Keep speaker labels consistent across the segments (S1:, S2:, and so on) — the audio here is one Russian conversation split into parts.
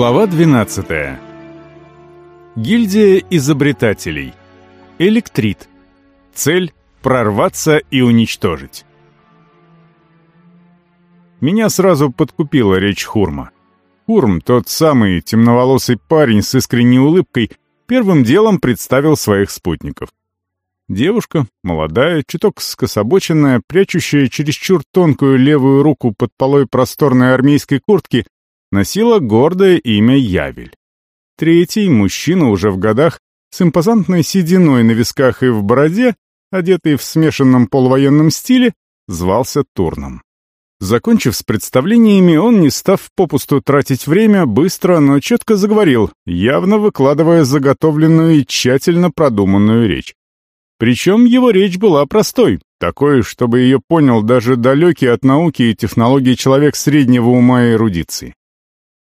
S1: Глава 12. Гильдия изобретателей. Электрит. Цель — прорваться и уничтожить. Меня сразу подкупила речь Хурма. Хурм, тот самый темноволосый парень с искренней улыбкой, первым делом представил своих спутников. Девушка, молодая, чуток скособоченная, прячущая чересчур тонкую левую руку под полой просторной армейской куртки, носила гордое имя Явель. Третий, мужчина уже в годах, с импозантной сединой на висках и в бороде, одетый в смешанном полувоенном стиле, звался Турном. Закончив с представлениями, он, не став попусту тратить время, быстро, но четко заговорил, явно выкладывая заготовленную и тщательно продуманную речь. Причем его речь была простой, такой, чтобы ее понял даже далекий от науки и технологий человек среднего ума и эрудиции.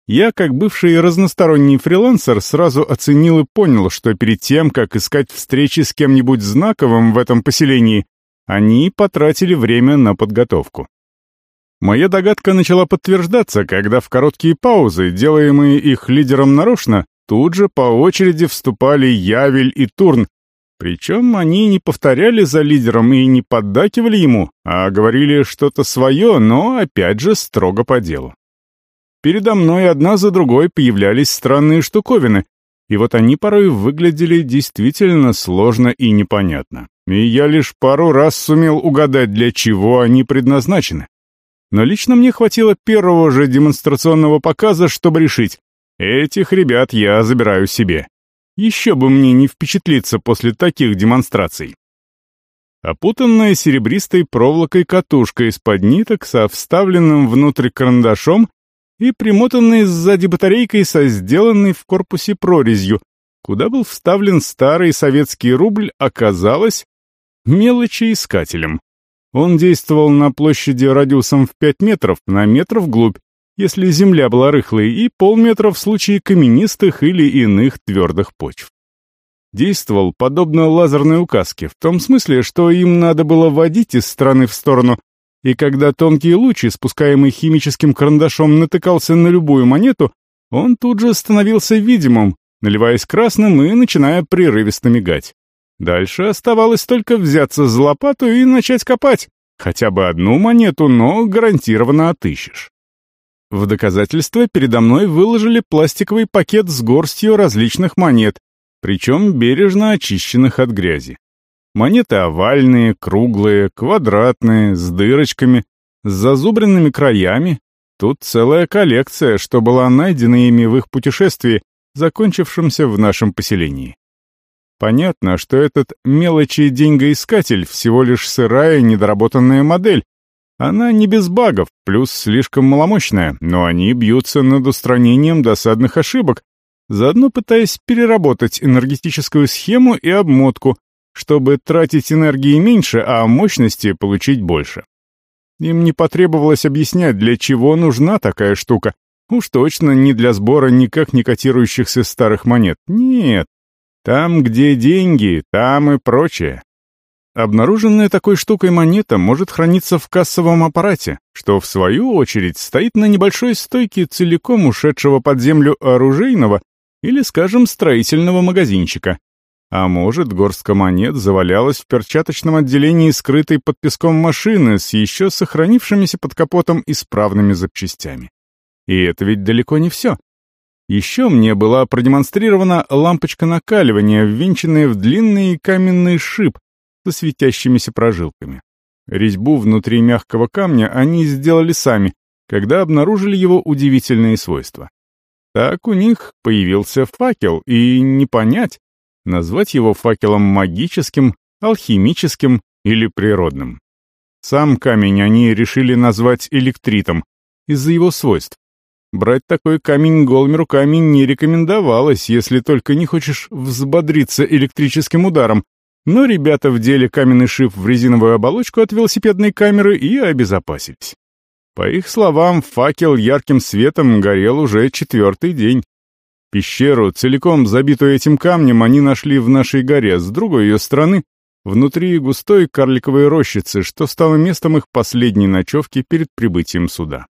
S1: Я, как бывший разносторонний фрилансер, сразу оценил и понял, что перед тем, как искать встречи с кем-нибудь знаковым в этом поселении, они потратили время на подготовку. Моя догадка начала подтверждаться, когда в короткие паузы, делаемые их лидером нарочно, тут же по очереди вступали Явель и Турн, причем они не повторяли за лидером и не поддакивали ему, а говорили что-то свое, но опять же строго по делу. Передо мной одна за другой появлялись странные штуковины, и вот они порой выглядели действительно сложно и непонятно. И я лишь пару раз сумел угадать, для чего они предназначены. Но лично мне хватило первого же демонстрационного показа, чтобы решить, этих ребят я забираю себе. Еще бы мне не впечатлиться после таких демонстраций. Опутанная серебристой проволокой катушка из-под ниток со вставленным внутрь карандашом и примотанной сзади батарейкой со сделанной в корпусе прорезью, куда был вставлен старый советский рубль, оказалось мелочеискателем. Он действовал на площади радиусом в 5 метров на метр вглубь, если земля была рыхлой, и полметра в случае каменистых или иных твердых почв. Действовал подобно лазерной указке, в том смысле, что им надо было водить из стороны в сторону, и когда тонкий луч, спускаемый химическим карандашом, натыкался на любую монету, он тут же становился видимым, наливаясь красным и начиная прерывисто мигать. Дальше оставалось только взяться за лопату и начать копать. Хотя бы одну монету, но гарантированно отыщешь. В доказательство передо мной выложили пластиковый пакет с горстью различных монет, причем бережно очищенных от грязи. Монеты овальные, круглые, квадратные, с дырочками, с зазубренными краями. Тут целая коллекция, что была найдена ими в их путешествии, закончившемся в нашем поселении. Понятно, что этот мелочи деньгоискатель всего лишь сырая недоработанная модель, она не без багов, плюс слишком маломощная, но они бьются над устранением досадных ошибок, заодно пытаясь переработать энергетическую схему и обмотку, чтобы тратить энергии меньше, а мощности получить больше. Им не потребовалось объяснять, для чего нужна такая штука. Уж точно не для сбора никак не котирующихся старых монет. Нет. Там, где деньги, там и прочее. Обнаруженная такой штукой монета может храниться в кассовом аппарате, что, в свою очередь, стоит на небольшой стойке целиком ушедшего под землю оружейного или, скажем, строительного магазинчика. А может, горстка монет завалялась в перчаточном отделении скрытой под песком машины с еще сохранившимися под капотом исправными запчастями. И это ведь далеко не все. Еще мне была продемонстрирована лампочка накаливания, ввинченная в длинный каменный шип, со светящимися прожилками. Резьбу внутри мягкого камня они сделали сами, когда обнаружили его удивительные свойства. Так у них появился факел, и не понять, назвать его факелом магическим, алхимическим или природным. Сам камень они решили назвать электритом из-за его свойств. Брать такой камень голыми руками не рекомендовалось, если только не хочешь взбодриться электрическим ударом, но ребята вдели каменный шип в резиновую оболочку от велосипедной камеры и обезопасились. По их словам, факел ярким светом горел уже четвертый день. Пещеру, целиком забитую этим камнем, они нашли в нашей горе, с другой ее стороны, внутри густой карликовой рощицы, что стало местом их последней ночевки перед прибытием суда.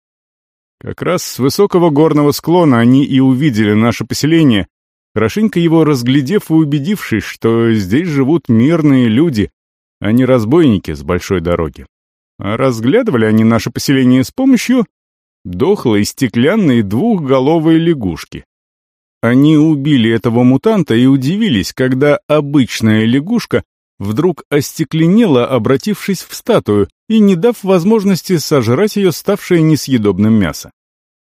S1: Как раз с высокого горного склона они и увидели наше поселение, хорошенько его разглядев и убедившись, что здесь живут мирные люди, а не разбойники с большой дороги. А разглядывали они наше поселение с помощью дохлой стеклянной двухголовой лягушки. Они убили этого мутанта и удивились, когда обычная лягушка вдруг остекленела, обратившись в статую и не дав возможности сожрать ее ставшее несъедобным мясо.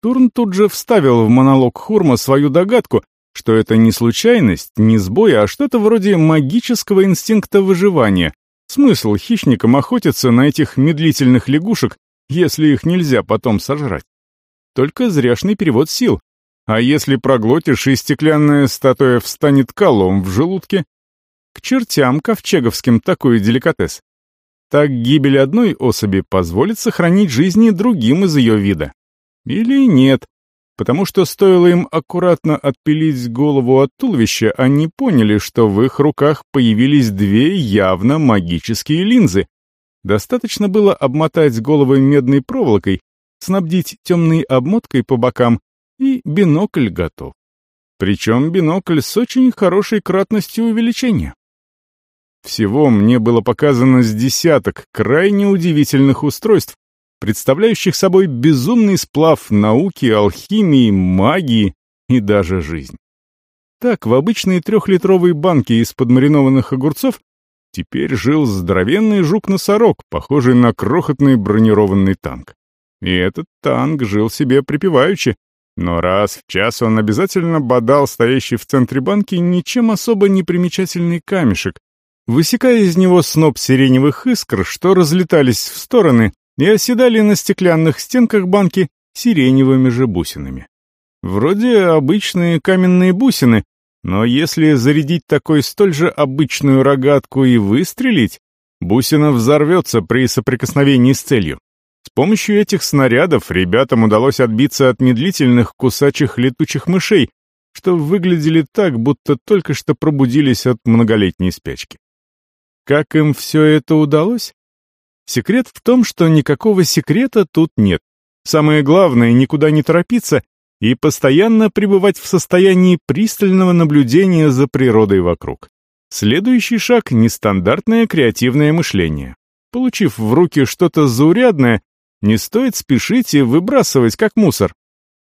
S1: Турн тут же вставил в монолог Хурма свою догадку, что это не случайность, не сбой, а что-то вроде магического инстинкта выживания. Смысл хищникам охотиться на этих медлительных лягушек, если их нельзя потом сожрать. Только зряшный перевод сил. А если проглотишь, и стеклянная статуя встанет колом в желудке? К чертям ковчеговским такой деликатес. Так гибель одной особи позволит сохранить жизни другим из ее вида. Или нет, потому что стоило им аккуратно отпилить голову от туловища, они поняли, что в их руках появились две явно магические линзы. Достаточно было обмотать головы медной проволокой, снабдить темной обмоткой по бокам, и бинокль готов. Причем бинокль с очень хорошей кратностью увеличения. Всего мне было показано с десяток крайне удивительных устройств, представляющих собой безумный сплав науки, алхимии, магии и даже жизнь. Так, в обычной трехлитровой банке из-под маринованных огурцов теперь жил здоровенный жук-носорог, похожий на крохотный бронированный танк. И этот танк жил себе припеваючи, но раз в час он обязательно бодал стоящий в центре банки ничем особо не примечательный камешек, высекая из него сноп сиреневых искр, что разлетались в стороны и оседали на стеклянных стенках банки сиреневыми же бусинами. Вроде обычные каменные бусины, но если зарядить такой столь же обычную рогатку и выстрелить, бусина взорвется при соприкосновении с целью. С помощью этих снарядов ребятам удалось отбиться от медлительных кусачих летучих мышей, что выглядели так, будто только что пробудились от многолетней спячки. Как им все это удалось? Секрет в том, что никакого секрета тут нет. Самое главное — никуда не торопиться и постоянно пребывать в состоянии пристального наблюдения за природой вокруг. Следующий шаг — нестандартное креативное мышление. Получив в руки что-то заурядное, не стоит спешить и выбрасывать как мусор.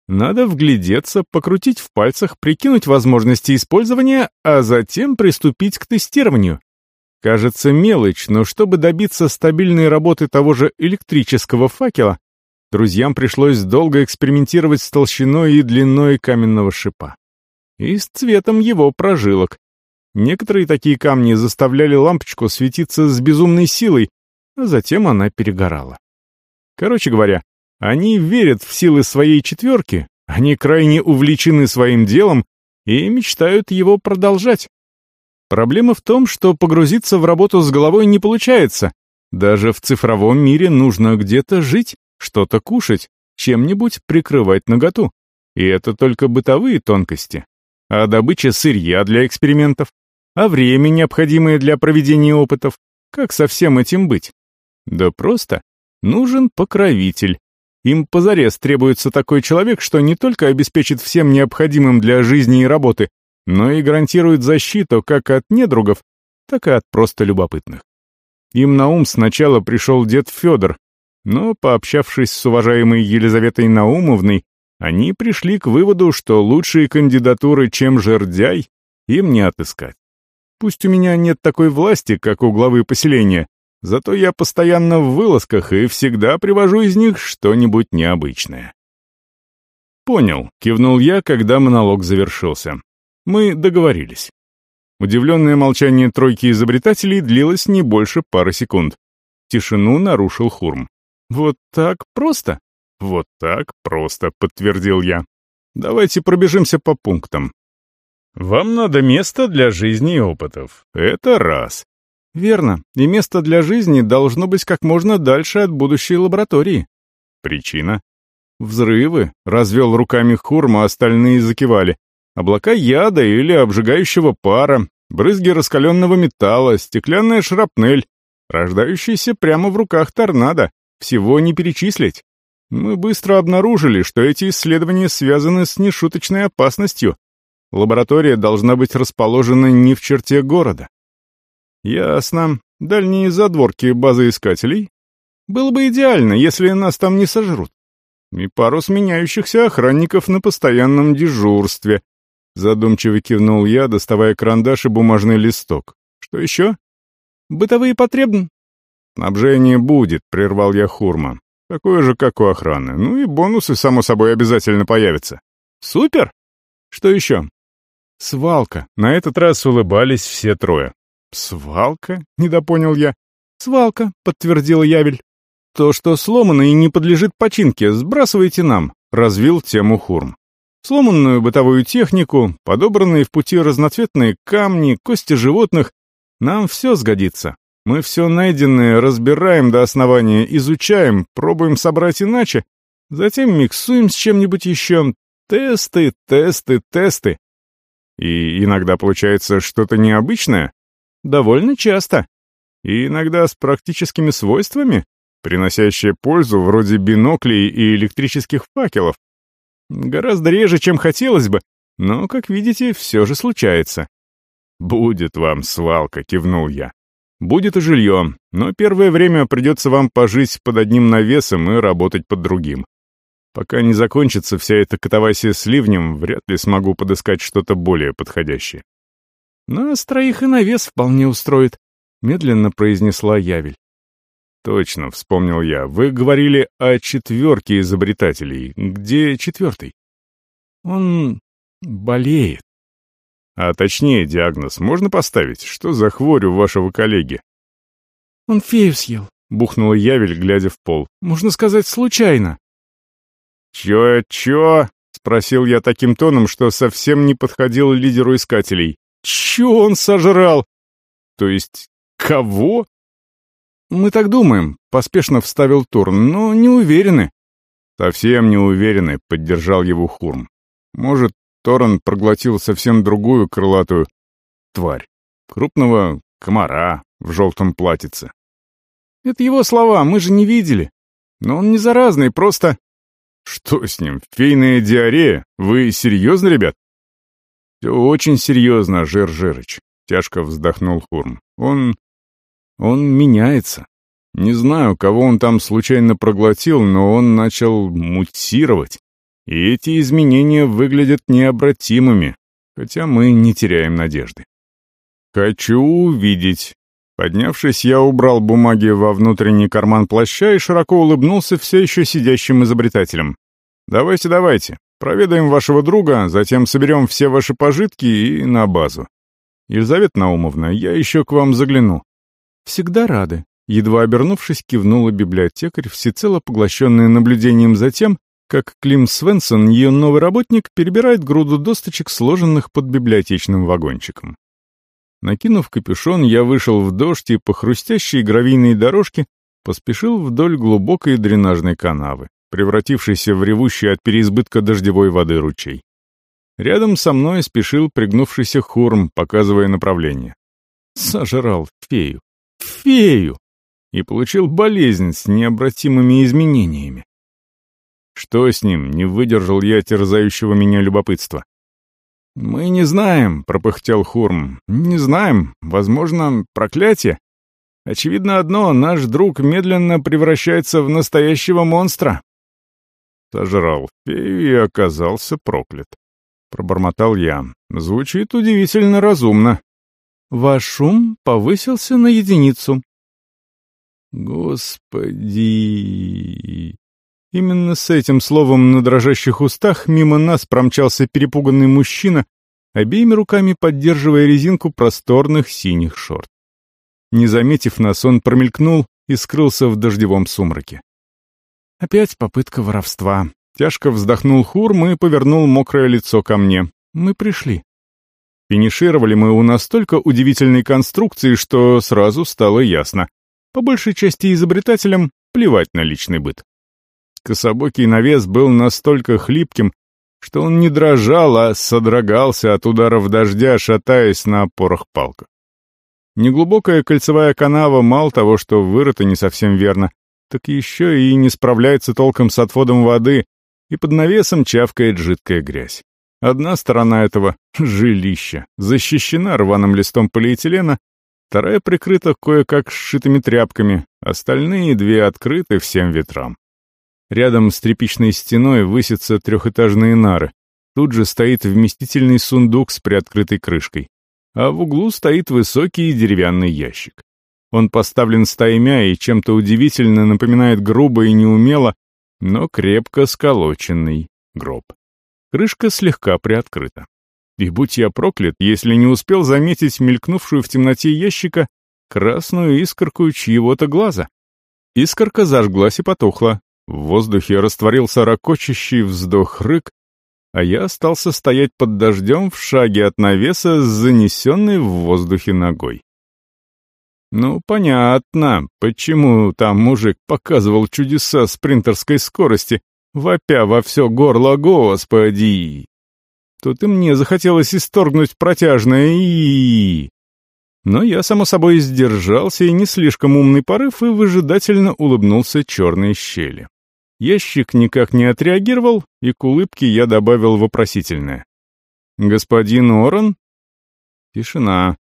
S1: Надо вглядеться, покрутить в пальцах, прикинуть возможности использования, а затем приступить к тестированию. Кажется мелочь, но чтобы добиться стабильной работы того же электрического факела, друзьям пришлось долго экспериментировать с толщиной и длиной каменного шипа. И с цветом его прожилок. Некоторые такие камни заставляли лампочку светиться с безумной силой, а затем она перегорала. Короче говоря, они верят в силы своей четверки, они крайне увлечены своим делом и мечтают его продолжать. Проблема в том, что погрузиться в работу с головой не получается. Даже в цифровом мире нужно где-то жить, что-то кушать, чем-нибудь прикрывать наготу. И это только бытовые тонкости. А добыча сырья для экспериментов, а время, необходимое для проведения опытов, как со всем этим быть? Да просто. Нужен покровитель. Им позарез требуется такой человек, что не только обеспечит всем необходимым для жизни и работы, но и гарантирует защиту как от недругов, так и от просто любопытных. Им на ум сначала пришел дед Федор, но, пообщавшись с уважаемой Елизаветой Наумовной, они пришли к выводу, что лучшие кандидатуры, чем жердяй, им не отыскать. Пусть у меня нет такой власти, как у главы поселения, зато я постоянно в вылазках и всегда привожу из них что-нибудь необычное. «Понял», — кивнул я, когда монолог завершился. Мы договорились. Удивленное молчание тройки изобретателей длилось не больше пары секунд. Тишину нарушил Хурм. «Вот так просто?» «Вот так просто», — подтвердил я. «Давайте пробежимся по пунктам. Вам надо место для жизни и опытов. Это раз. Верно, и место для жизни должно быть как можно дальше от будущей лаборатории. Причина? Взрывы, развел руками Хурма, остальные закивали. Облака яда или обжигающего пара, брызги раскаленного металла, стеклянная шрапнель, рождающаяся прямо в руках торнадо. Всего не перечислить. Мы быстро обнаружили, что эти исследования связаны с нешуточной опасностью. Лаборатория должна быть расположена не в черте города. Ясно. Дальние задворки базы искателей? Было бы идеально, если нас там не сожрут. И пару сменяющихся охранников на постоянном дежурстве. Задумчиво кивнул я, доставая карандаш и бумажный листок. Что еще? Бытовые потребны? Снабжение будет, прервал я Хурма. Такое же, как у охраны. Ну и бонусы, само собой, обязательно появятся. Супер! Что еще? Свалка. На этот раз улыбались все трое. «Свалка?» — недопонял я. «Свалка», — подтвердила Явель. «То, что сломано и не подлежит починке, сбрасывайте нам», — развил тему Хурм. «Сломанную бытовую технику, подобранные в пути разноцветные камни, кости животных, нам все сгодится. Мы все найденное разбираем до основания, изучаем, пробуем собрать иначе, затем миксуем с чем-нибудь еще. Тесты, тесты, тесты. И иногда получается что-то необычное? Довольно часто. И иногда с практическими свойствами, приносящие пользу вроде биноклей и электрических факелов. Гораздо реже, чем хотелось бы, но, как видите, все же случается. «Будет вам свалка», — кивнул я. «Будет и жилье, но первое время придется вам пожить под одним навесом и работать под другим. Пока не закончится вся эта катавасия с ливнем, вряд ли смогу подыскать что-то более подходящее». «Нас троих и навес вполне устроит», — медленно произнесла Явель. «Точно», — вспомнил я, — «вы говорили о четверке изобретателей. Где четвертый?» «Он болеет». «А точнее, диагноз можно поставить? Что за хворь у вашего коллеги?»
S2: «Он фею съел», —
S1: бухнула Явель, глядя в пол.
S2: «Можно сказать, случайно».
S1: «Чё-чё?» — спросил я таким тоном, что совсем не подходил лидеру искателей. «Чё он сожрал?» «То есть кого?»
S2: «Мы так думаем», — поспешно вставил Турн, — «но не уверены».
S1: «Совсем не уверены», — поддержал его Хурм. «Может, Торрен проглотил совсем другую крылатую тварь. Крупного комара в желтом платьице».
S2: «Это его слова, мы же не видели. Но он не заразный, просто...»
S1: «Что с ним? Фейная диарея? Вы серьезно, ребят?» «Все очень серьезно, Жир Жирыч», — тяжко вздохнул Хурм. «Он... он меняется. Не знаю, кого он там случайно проглотил, но он начал мутировать. И эти изменения выглядят необратимыми, хотя мы не теряем надежды». «Хочу увидеть». Поднявшись, я убрал бумаги во внутренний карман плаща и широко улыбнулся все еще сидящим изобретателям. «Давайте, давайте, Проведаем вашего друга, затем соберем все ваши пожитки и на базу. Елизавета Наумовна, я еще к вам загляну».
S2: «Всегда рады», —
S1: едва обернувшись, кивнула библиотекарь, всецело поглощенная наблюдением за тем, как Клим Свенсон, ее новый работник, перебирает груду досточек, сложенных под библиотечным вагончиком. Накинув капюшон, я вышел в дождь и по хрустящей гравийной дорожке поспешил вдоль глубокой дренажной канавы превратившийся в ревущий от переизбытка дождевой воды ручей. Рядом со мной спешил пригнувшийся Хурм, показывая направление. Сожрал фею. Фею! И получил болезнь с необратимыми изменениями. Что с ним, не выдержал я терзающего меня любопытства. «Мы не знаем», — пропыхтел Хурм. «Не знаем. Возможно, проклятие. Очевидно одно, наш друг медленно превращается в настоящего монстра, Сожрал фею и оказался проклят. Пробормотал я. Звучит удивительно разумно.
S2: Ваш шум повысился на единицу.
S1: Господи... Именно с этим словом на дрожащих устах мимо нас промчался перепуганный мужчина, обеими руками поддерживая резинку просторных синих шорт. Не заметив нас, он промелькнул и скрылся в дождевом сумраке.
S2: Опять попытка воровства.
S1: Тяжко вздохнул Хурм и повернул мокрое лицо ко мне. Мы пришли. Финишировали мы у настолько удивительной конструкции, что сразу стало ясно. По большей части изобретателям плевать на личный быт. Кособокий навес был настолько хлипким, что он не дрожал, а содрогался от ударов дождя, шатаясь на опорах палках. Неглубокая кольцевая канава мало того, что вырыта не совсем верно, так еще и не справляется толком с отводом воды, и под навесом чавкает жидкая грязь. Одна сторона этого жилища защищена рваным листом полиэтилена, вторая прикрыта кое-как сшитыми тряпками, остальные две открыты всем ветрам. Рядом с тряпичной стеной высятся трехэтажные нары. Тут же стоит вместительный сундук с приоткрытой крышкой. А в углу стоит высокий деревянный ящик. Он поставлен стаймя и чем-то удивительно напоминает грубо и неумело, но крепко сколоченный гроб. Крышка слегка приоткрыта. И будь я проклят, если не успел заметить мелькнувшую в темноте ящика красную искорку чьего-то глаза. Искорка зажглась и потухла. В воздухе растворился ракочащий вздох-рык, а я остался стоять под дождем в шаге от навеса с занесенной в воздухе ногой. Ну, понятно, почему там мужик показывал чудеса спринтерской скорости, вопя во все горло «Господи!». Тут и мне захотелось исторгнуть протяжное и Но я, само собой, сдержался и не слишком умный порыв и выжидательно улыбнулся черной щели. Ящик никак не отреагировал, и к улыбке я добавил вопросительное. «Господин Орен?» Тишина.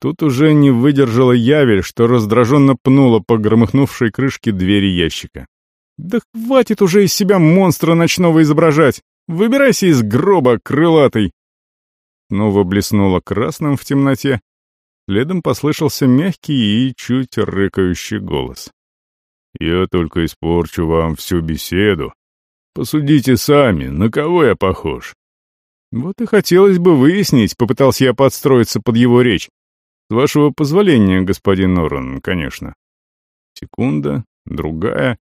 S1: Тут уже не выдержала Явель, что раздраженно пнула по громыхнувшей крышке двери ящика. «Да хватит уже из себя монстра ночного изображать! Выбирайся из гроба, крылатый!» Снова блеснуло красным в темноте. Следом послышался мягкий и чуть рыкающий голос. «Я только испорчу вам всю беседу. Посудите сами, на кого я похож?» Вот и хотелось бы выяснить, попытался я подстроиться под его речь. С вашего позволения, господин Норрен, конечно. Секунда, другая.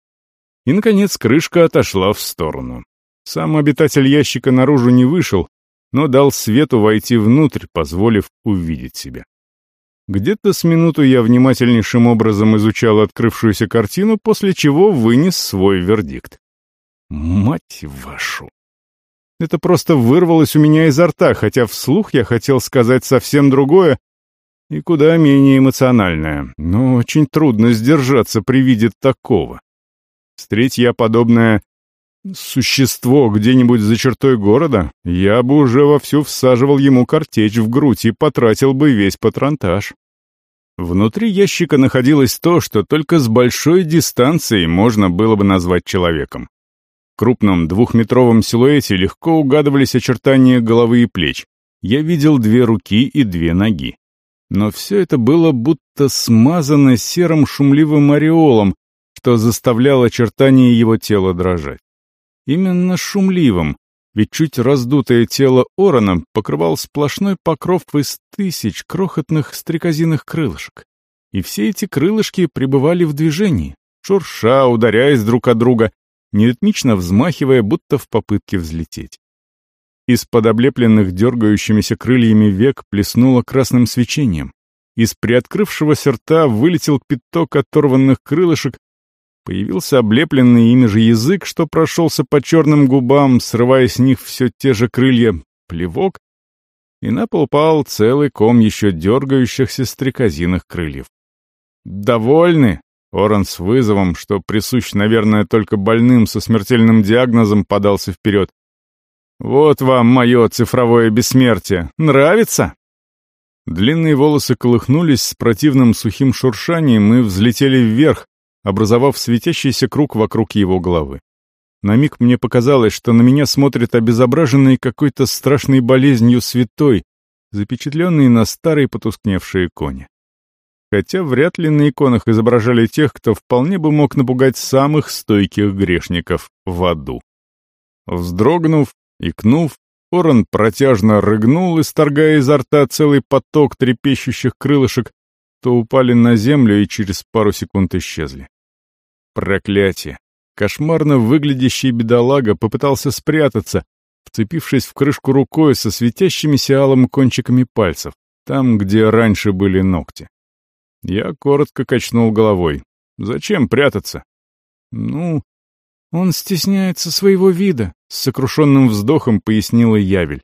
S1: И, наконец, крышка отошла в сторону. Сам обитатель ящика наружу не вышел, но дал свету войти внутрь, позволив увидеть себя. Где-то с минуту я внимательнейшим образом изучал открывшуюся картину, после чего вынес свой вердикт. Мать вашу! Это просто вырвалось у меня изо рта, хотя вслух я хотел сказать совсем другое, и куда менее эмоциональная, но очень трудно сдержаться при виде такого. Встреть я подобное существо где-нибудь за чертой города, я бы уже вовсю всаживал ему картечь в грудь и потратил бы весь патронтаж. Внутри ящика находилось то, что только с большой дистанцией можно было бы назвать человеком. В крупном двухметровом силуэте легко угадывались очертания головы и плеч. Я видел две руки и две ноги но все это было будто смазано серым шумливым ореолом, что заставляло очертания его тела дрожать. Именно шумливым, ведь чуть раздутое тело Орона покрывал сплошной покров из тысяч крохотных стрекозиных крылышек. И все эти крылышки пребывали в движении, шурша, ударяясь друг от друга, неритмично взмахивая, будто в попытке взлететь. Из-под облепленных дергающимися крыльями век плеснуло красным свечением. Из приоткрывшегося рта вылетел пяток оторванных крылышек, появился облепленный ими же язык, что прошелся по черным губам, срывая с них все те же крылья, плевок, и на пол пал целый ком еще дергающихся стрекозиных крыльев. «Довольны?» Оран с вызовом, что присущ, наверное, только больным со смертельным диагнозом, подался вперед. «Вот вам мое цифровое бессмертие. Нравится?» Длинные волосы колыхнулись с противным сухим шуршанием и взлетели вверх, образовав светящийся круг вокруг его головы. На миг мне показалось, что на меня смотрит обезображенный какой-то страшной болезнью святой, запечатленный на старой потускневшей иконе. Хотя вряд ли на иконах изображали тех, кто вполне бы мог напугать самых стойких грешников в аду. Вздрогнув, Икнув, Оран протяжно рыгнул, исторгая изо рта целый поток трепещущих крылышек, то упали на землю и через пару секунд исчезли. Проклятие! Кошмарно выглядящий бедолага попытался спрятаться, вцепившись в крышку рукой со светящимися алым кончиками пальцев, там, где раньше были ногти. Я коротко качнул головой. «Зачем прятаться?» «Ну, «Он стесняется своего вида», — с сокрушенным вздохом пояснила Явель.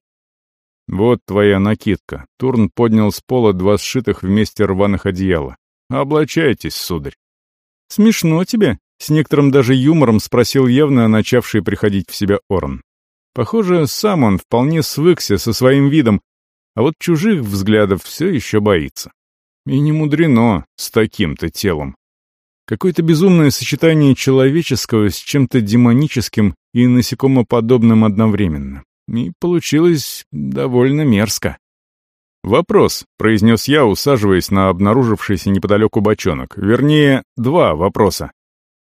S1: «Вот твоя накидка». Турн поднял с пола два сшитых вместе рваных одеяла. «Облачайтесь, сударь». «Смешно тебе», С некоторым даже юмором спросил явно начавший приходить в себя Орн. Похоже, сам он вполне свыкся со своим видом, а вот чужих взглядов все еще боится. И не мудрено с таким-то телом. Какое-то безумное сочетание человеческого с чем-то демоническим и насекомоподобным одновременно. И получилось довольно мерзко. «Вопрос», — произнес я, усаживаясь на обнаружившийся неподалеку бочонок. Вернее, два вопроса.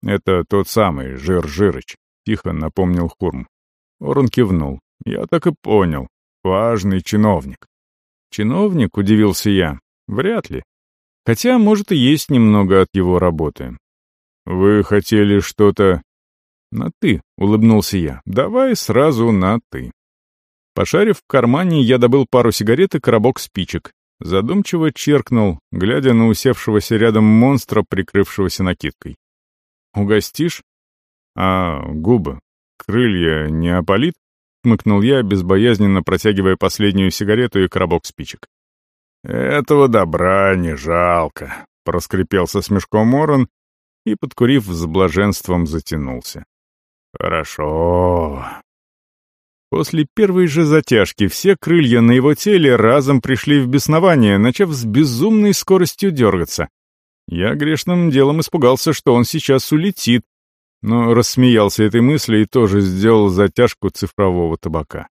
S1: «Это тот самый, Жир Жирыч», — тихо напомнил Хурм. Орон кивнул. «Я так и понял. Важный чиновник». «Чиновник?» — удивился я. «Вряд ли. Хотя, может, и есть немного от его работы». «Вы хотели что-то...» «На «ты», — улыбнулся я. «Давай сразу на «ты». Пошарив в кармане, я добыл пару сигарет и коробок спичек. Задумчиво черкнул, глядя на усевшегося рядом монстра, прикрывшегося накидкой. «Угостишь?» «А, губы. Крылья не опалит?» — хмыкнул я, безбоязненно протягивая последнюю сигарету и коробок спичек. «Этого добра не жалко», — проскрипел со смешком Орон и, подкурив, с блаженством затянулся. «Хорошо». После первой же затяжки все крылья на его теле разом пришли в беснование, начав с безумной скоростью дергаться. Я грешным делом испугался, что он сейчас улетит, но рассмеялся этой мысли и тоже сделал затяжку цифрового табака.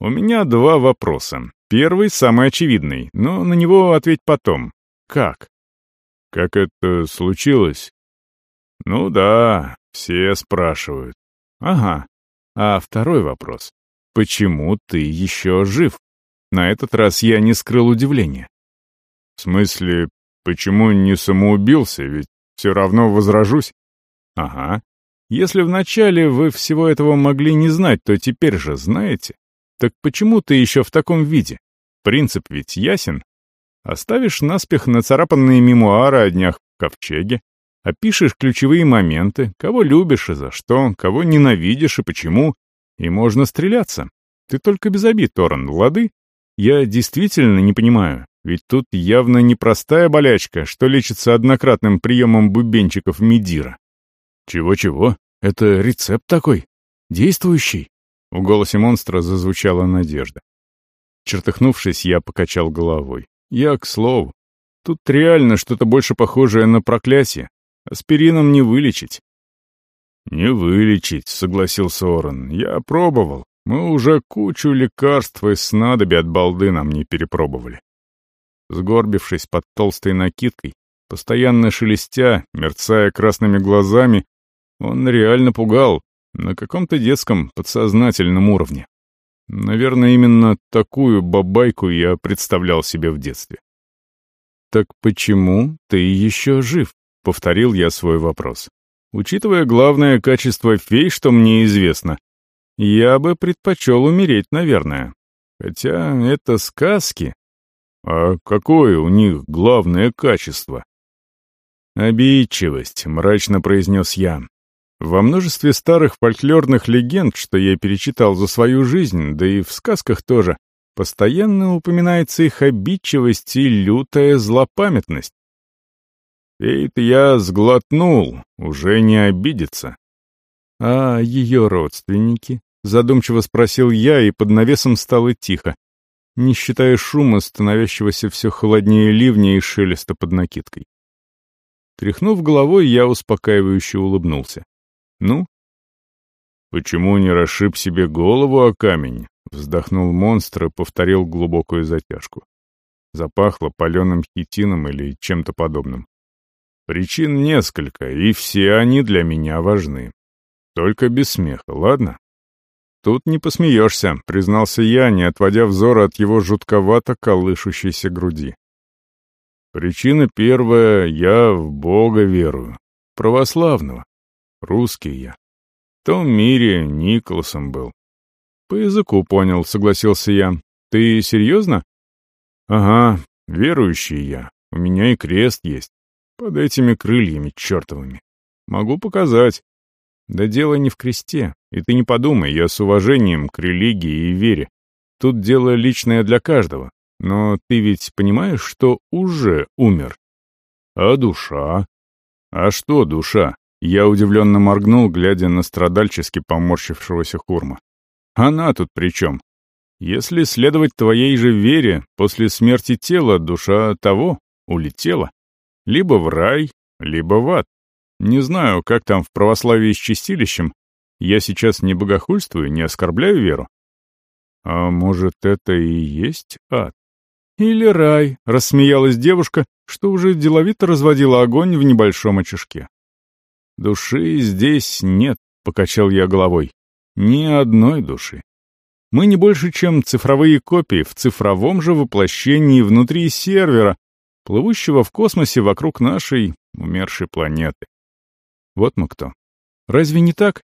S1: У меня два вопроса. Первый самый очевидный, но на него ответь потом. Как? Как это случилось? Ну да, все спрашивают. Ага. А второй вопрос. Почему ты еще жив? На этот раз я не скрыл удивления. В смысле, почему не самоубился, ведь все равно возражусь? Ага. Если вначале вы всего этого могли не знать, то теперь же знаете. Так почему ты еще в таком виде? Принцип ведь ясен. Оставишь наспех нацарапанные мемуары о днях в ковчеге, опишешь ключевые моменты, кого любишь и за что, кого ненавидишь и почему, и можно стреляться. Ты только без обид, Торрен, лады? Я действительно не понимаю, ведь тут явно непростая болячка, что лечится однократным приемом бубенчиков Медира. «Чего-чего? Это рецепт такой? Действующий?» В голосе монстра зазвучала надежда. Чертыхнувшись, я покачал головой. «Я к слову. Тут реально что-то больше похожее на проклятие. Аспирином не вылечить». «Не вылечить», — согласился Орен. «Я пробовал. Мы уже кучу лекарств и снадобий от балды нам не перепробовали». Сгорбившись под толстой накидкой, постоянно шелестя, мерцая красными глазами, он реально пугал, на каком-то детском, подсознательном уровне. Наверное, именно такую бабайку я представлял себе в детстве. «Так почему ты еще жив?» — повторил я свой вопрос. «Учитывая главное качество фей, что мне известно, я бы предпочел умереть, наверное. Хотя это сказки. А какое у них главное качество?» «Обидчивость», — мрачно произнес я. Во множестве старых фольклорных легенд, что я перечитал за свою жизнь, да и в сказках тоже, постоянно упоминается их обидчивость и лютая злопамятность. Фейт я сглотнул, уже не обидится. А ее родственники? Задумчиво спросил я, и под навесом стало тихо, не считая шума, становящегося все холоднее ливня и шелеста под накидкой. Тряхнув головой, я успокаивающе улыбнулся. «Ну?» «Почему не расшиб себе голову о камень?» Вздохнул монстр и повторил глубокую затяжку. Запахло паленым хитином или чем-то подобным. Причин несколько, и все они для меня важны. Только без смеха, ладно? Тут не посмеешься, признался я, не отводя взора от его жутковато колышущейся груди. Причина первая — я в Бога верую. Православного. Русский я. В том мире Николасом был. По языку понял, согласился я. Ты серьезно? Ага, верующий я. У меня и крест есть. Под этими крыльями чертовыми. Могу показать. Да дело не в кресте. И ты не подумай, я с уважением к религии и вере. Тут дело личное для каждого. Но ты ведь понимаешь, что уже умер? А душа? А что душа? Я удивленно моргнул, глядя на страдальчески поморщившегося Хурма. Она тут при чем? Если следовать твоей же вере, после смерти тела душа того улетела. Либо в рай, либо в ад. Не знаю, как там в православии с чистилищем. Я сейчас не богохульствую, не оскорбляю веру. А может, это и есть ад? Или рай, рассмеялась девушка, что уже деловито разводила огонь в небольшом очишке. Души здесь нет, покачал я головой. Ни одной души. Мы не больше, чем цифровые копии в цифровом же воплощении внутри сервера, плывущего в космосе вокруг нашей умершей планеты. Вот мы кто. Разве не так?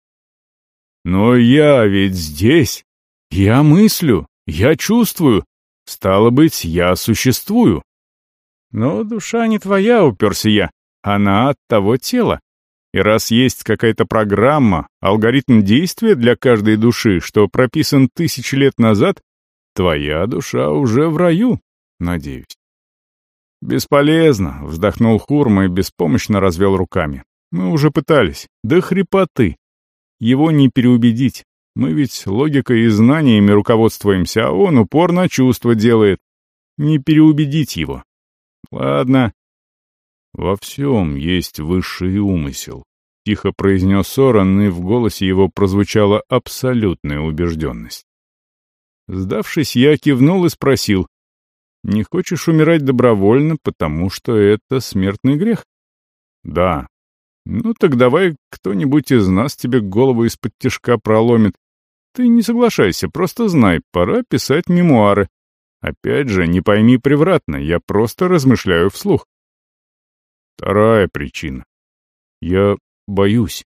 S1: Но я ведь здесь. Я мыслю, я чувствую. Стало быть, я существую. Но душа не твоя, уперся я. Она от того тела. И раз есть какая-то программа, алгоритм действия для каждой души, что прописан тысячи лет назад, твоя душа уже в раю, надеюсь. «Бесполезно», — вздохнул Хурма и беспомощно развел руками. «Мы уже пытались. Да хрипоты. Его не переубедить. Мы ведь логикой и знаниями руководствуемся, а он упорно чувства делает. Не переубедить его. Ладно, «Во всем есть высший умысел», — тихо произнес Соран, и в голосе его прозвучала абсолютная убежденность. Сдавшись, я кивнул и спросил, «Не хочешь умирать добровольно, потому что это смертный грех?» «Да». «Ну так давай кто-нибудь из нас тебе голову из-под тяжка проломит. Ты не соглашайся, просто знай, пора писать мемуары. Опять же, не пойми превратно, я просто размышляю вслух. Вторая причина. Я боюсь.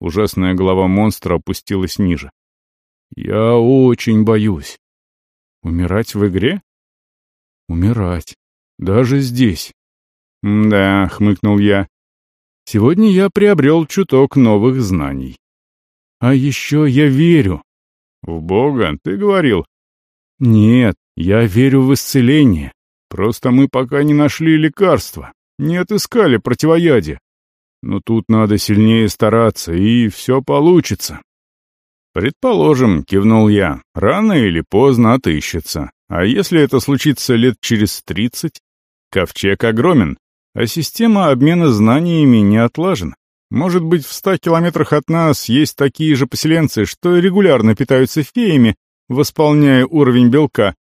S1: Ужасная голова монстра опустилась ниже. Я очень боюсь. Умирать в игре? Умирать. Даже здесь. «Да», — хмыкнул я. «Сегодня я приобрел чуток новых знаний. А еще я верю». «В Бога, ты говорил?» «Нет, я верю в исцеление. Просто мы пока не нашли лекарства не отыскали противоядие. Но тут надо сильнее стараться, и все получится. «Предположим», — кивнул я, — «рано или поздно отыщется. А если это случится лет через тридцать? Ковчег огромен, а система обмена знаниями не отлажена. Может быть, в ста километрах от нас есть такие же поселенцы, что регулярно питаются феями, восполняя уровень белка,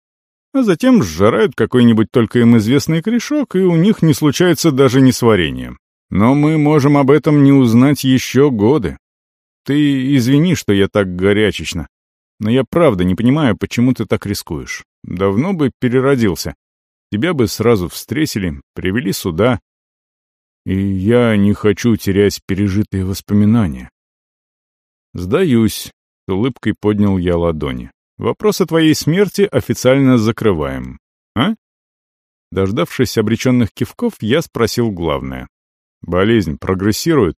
S1: а затем сжирают какой-нибудь только им известный корешок, и у них не случается даже несварение. Но мы можем об этом не узнать еще годы. Ты извини, что я так горячечно, но я правда не понимаю, почему ты так рискуешь. Давно бы переродился. Тебя бы сразу встретили, привели сюда. И я не хочу терять пережитые воспоминания. Сдаюсь, с улыбкой поднял я ладони. Вопрос о твоей смерти официально закрываем. А? Дождавшись обреченных кивков, я спросил главное. Болезнь прогрессирует?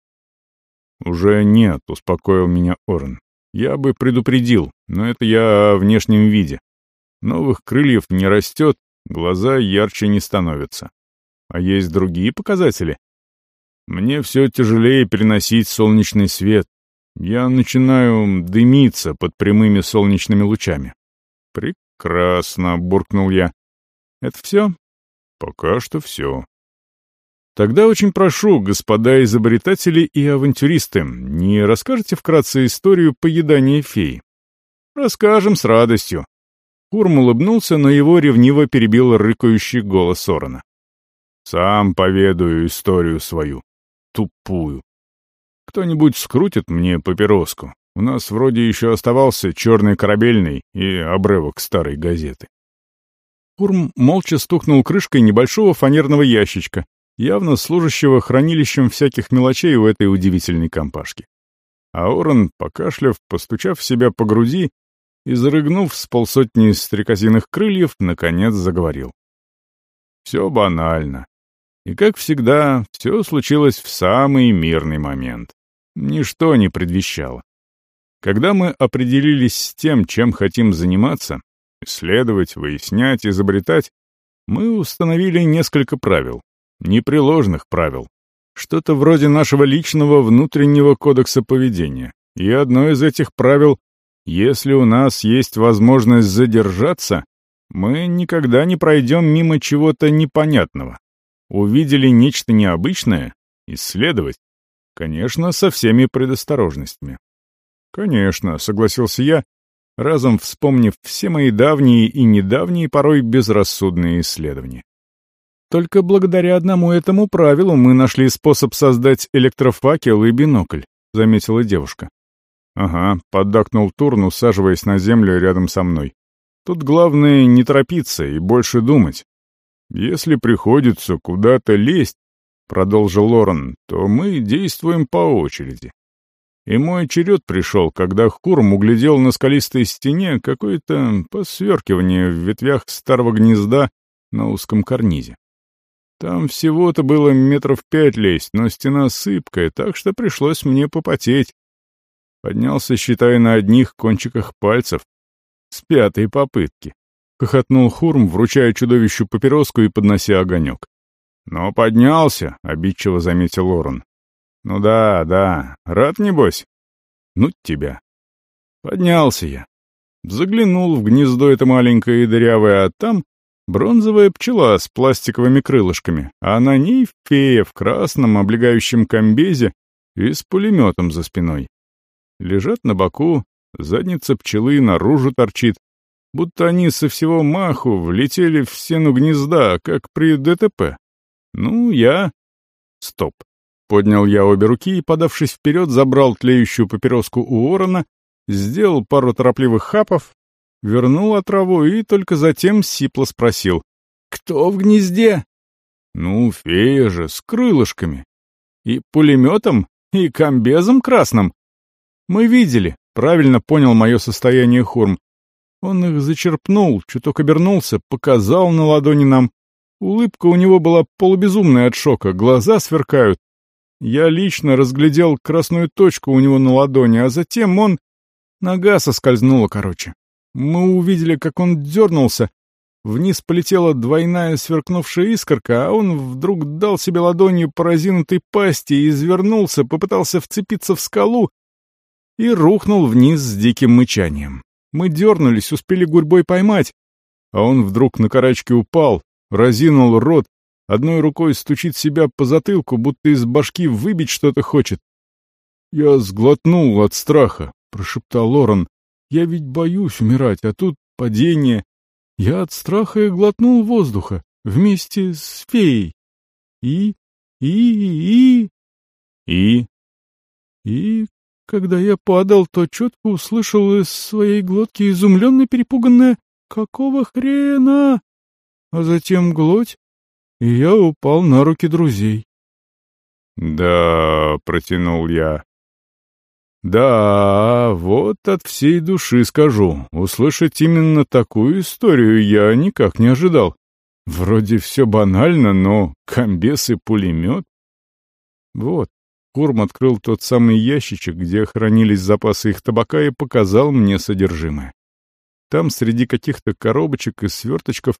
S1: Уже нет, успокоил меня Орен. Я бы предупредил, но это я о внешнем виде. Новых крыльев не растет, глаза ярче не становятся. А есть другие показатели. Мне все тяжелее переносить солнечный свет, я начинаю дымиться под прямыми солнечными лучами. «Прекрасно», — буркнул я. «Это все?» «Пока что все». Тогда очень прошу, господа изобретатели и авантюристы, не расскажете вкратце историю поедания феи? Расскажем с радостью. Курм улыбнулся, но его ревниво перебил рыкающий голос Сорона. Сам поведаю историю свою. Тупую. Кто-нибудь скрутит мне папироску. У нас вроде еще оставался черный корабельный и обрывок старой газеты. Курм молча стукнул крышкой небольшого фанерного ящичка, явно служащего хранилищем всяких мелочей в этой удивительной компашке. А Орен, покашляв, постучав себя по груди и зарыгнув с полсотни стрекозиных крыльев, наконец заговорил. Все банально. И, как всегда, все случилось в самый мирный момент. Ничто не предвещало. Когда мы определились с тем, чем хотим заниматься, исследовать, выяснять, изобретать, мы установили несколько правил, непреложных правил. Что-то вроде нашего личного внутреннего кодекса поведения. И одно из этих правил — если у нас есть возможность задержаться, мы никогда не пройдем мимо чего-то непонятного. Увидели нечто необычное — исследовать. Конечно, со всеми предосторожностями. «Конечно», — согласился я, разом вспомнив все мои давние и недавние порой безрассудные исследования. Только благодаря одному этому правилу мы нашли способ создать электрофакел и бинокль, заметила девушка. Ага, поддакнул Турн, усаживаясь на землю рядом со мной. Тут главное не торопиться и больше думать. Если приходится куда-то лезть, продолжил Лорен, то мы действуем по очереди. И мой черед пришел, когда Хурм углядел на скалистой стене какое-то посверкивание в ветвях старого гнезда на узком карнизе. Там всего-то было метров пять лезть, но стена сыпкая, так что пришлось мне попотеть. Поднялся, считая на одних кончиках пальцев. С пятой попытки. Хохотнул Хурм, вручая чудовищу папироску и поднося огонек. «Но поднялся», — обидчиво заметил Лорен. «Ну да, да. Рад, небось?» «Ну тебя». Поднялся я. Заглянул в гнездо это маленькое и дырявое, а там бронзовая пчела с пластиковыми крылышками, а на ней фея в красном облегающем комбезе и с пулеметом за спиной. Лежат на боку, задница пчелы наружу торчит, будто они со всего маху влетели в стену гнезда, как при ДТП. Ну, я... Стоп. Поднял я обе руки и, подавшись вперед, забрал тлеющую папироску у ворона, сделал пару торопливых хапов, вернул отраву и только затем сипло спросил. «Кто в гнезде?» «Ну, фея же, с крылышками. И пулеметом, и комбезом красным. Мы видели, правильно понял мое состояние Хурм. Он их зачерпнул, чуток обернулся, показал на ладони нам. Улыбка у него была полубезумная от шока, глаза сверкают. Я лично разглядел красную точку у него на ладони, а затем он... Нога соскользнула, короче. Мы увидели, как он дернулся. Вниз полетела двойная сверкнувшая искорка, а он вдруг дал себе ладонью по разинутой пасти и извернулся, попытался вцепиться в скалу и рухнул вниз с диким мычанием. Мы дернулись, успели гурьбой поймать, а он вдруг на карачке упал, разинул рот, одной рукой стучит себя по затылку, будто из башки выбить что-то хочет. «Я сглотнул от страха», — прошептал Лорен. «Я ведь боюсь умирать, а тут падение. Я от страха и глотнул воздуха вместе с феей. И... и... и... и... и... Когда я падал, то четко услышал из своей глотки изумленно перепуганное «Какого хрена?» А затем глоть, и я упал на руки друзей. «Да», — протянул я. «Да, вот от всей души скажу. Услышать именно такую историю я никак не ожидал. Вроде все банально, но комбес и пулемет. Вот, Курм открыл тот самый ящичек, где хранились запасы их табака, и показал мне содержимое. Там среди каких-то коробочек и сверточков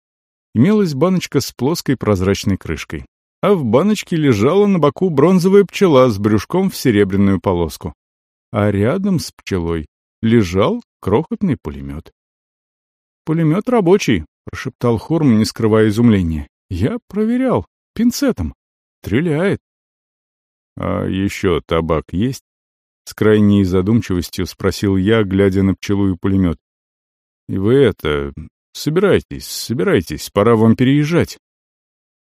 S1: имелась баночка с плоской прозрачной крышкой. А в баночке лежала на боку бронзовая пчела с брюшком в серебряную полоску. А рядом с пчелой лежал крохотный пулемет. «Пулемет рабочий», — прошептал Хорм, не скрывая изумления. «Я проверял. Пинцетом. Стреляет». «А еще табак есть?» С крайней задумчивостью спросил я, глядя на пчелу и пулемет. «И вы это... Собирайтесь, собирайтесь, пора вам переезжать».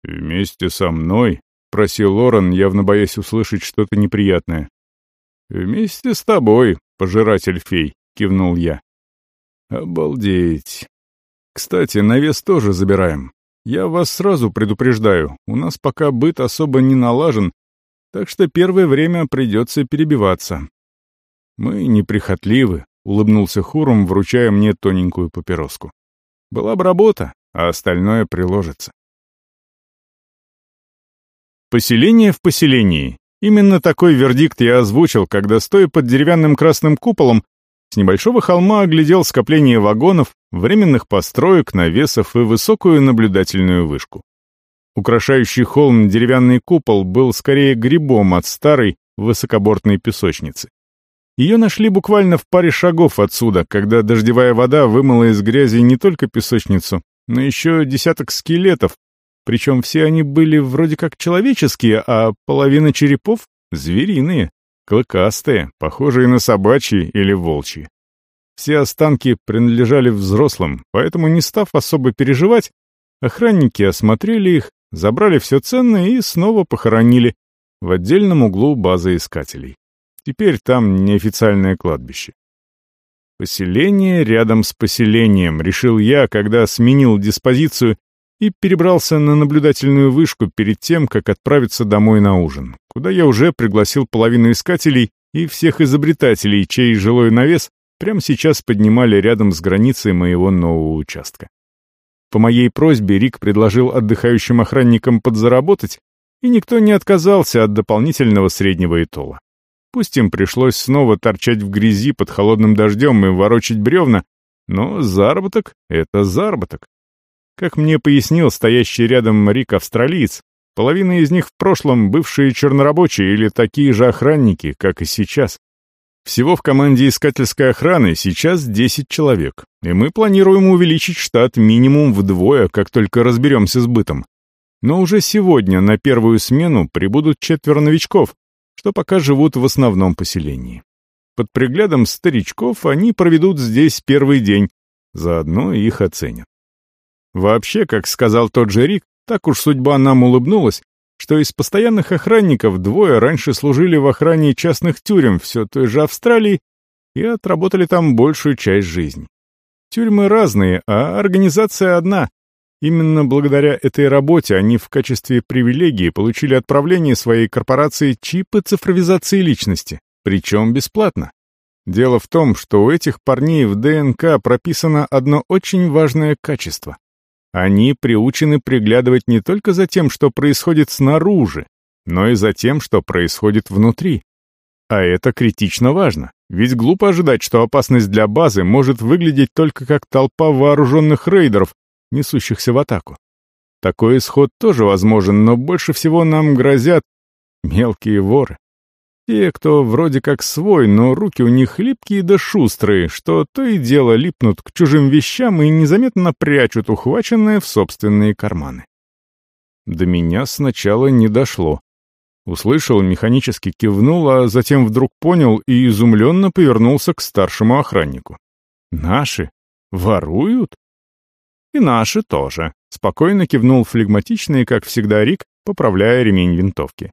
S1: «Вместе со мной?» — просил Лорен, явно боясь услышать что-то неприятное. «Вместе с тобой, пожиратель фей», — кивнул я. «Обалдеть. Кстати, навес тоже забираем. Я вас сразу предупреждаю, у нас пока быт особо не налажен, так что первое время придется перебиваться. Мы неприхотливы, — улыбнулся Хурум, вручая мне тоненькую папироску. Была бы работа, а остальное приложится. Поселение в поселении. Именно такой вердикт я озвучил, когда, стоя под деревянным красным куполом, с небольшого холма оглядел скопление вагонов, временных построек, навесов и высокую наблюдательную вышку. Украшающий холм деревянный купол был скорее грибом от старой высокобортной песочницы. Ее нашли буквально в паре шагов отсюда, когда дождевая вода вымыла из грязи не только песочницу, но еще десяток скелетов, причем все они были вроде как человеческие, а половина черепов — звериные, клыкастые, похожие на собачьи или волчьи. Все останки принадлежали взрослым, поэтому, не став особо переживать, охранники осмотрели их, забрали все ценное и снова похоронили в отдельном углу базы искателей. Теперь там неофициальное кладбище. Поселение рядом с поселением, решил я, когда сменил диспозицию и перебрался на наблюдательную вышку перед тем, как отправиться домой на ужин, куда я уже пригласил половину искателей и всех изобретателей, чей жилой навес прямо сейчас поднимали рядом с границей моего нового участка. По моей просьбе Рик предложил отдыхающим охранникам подзаработать, и никто не отказался от дополнительного среднего итола. Пусть им пришлось снова торчать в грязи под холодным дождем и ворочать бревна, но заработок — это заработок. Как мне пояснил стоящий рядом Рик-австралиец, половина из них в прошлом бывшие чернорабочие или такие же охранники, как и сейчас. Всего в команде искательской охраны сейчас 10 человек, и мы планируем увеличить штат минимум вдвое, как только разберемся с бытом. Но уже сегодня на первую смену прибудут четверо новичков, что пока живут в основном поселении. Под приглядом старичков они проведут здесь первый день, заодно их оценят. Вообще, как сказал тот же Рик, так уж судьба нам улыбнулась, что из постоянных охранников двое раньше служили в охране частных тюрем все той же Австралии и отработали там большую часть жизни. Тюрьмы разные, а организация одна. Именно благодаря этой работе они в качестве привилегии получили отправление своей корпорации чипы цифровизации личности, причем бесплатно. Дело в том, что у этих парней в ДНК прописано одно очень важное качество. Они приучены приглядывать не только за тем, что происходит снаружи, но и за тем, что происходит внутри. А это критично важно, ведь глупо ожидать, что опасность для базы может выглядеть только как толпа вооруженных рейдеров, несущихся в атаку. Такой исход тоже возможен, но больше всего нам грозят мелкие воры. Те, кто вроде как свой, но руки у них липкие да шустрые, что то и дело липнут к чужим вещам и незаметно прячут ухваченное в собственные карманы. До меня сначала не дошло. Услышал, механически кивнул, а затем вдруг понял и изумленно повернулся к старшему охраннику. «Наши? Воруют?» «И наши тоже», — спокойно кивнул флегматичный, как всегда, Рик, поправляя ремень винтовки.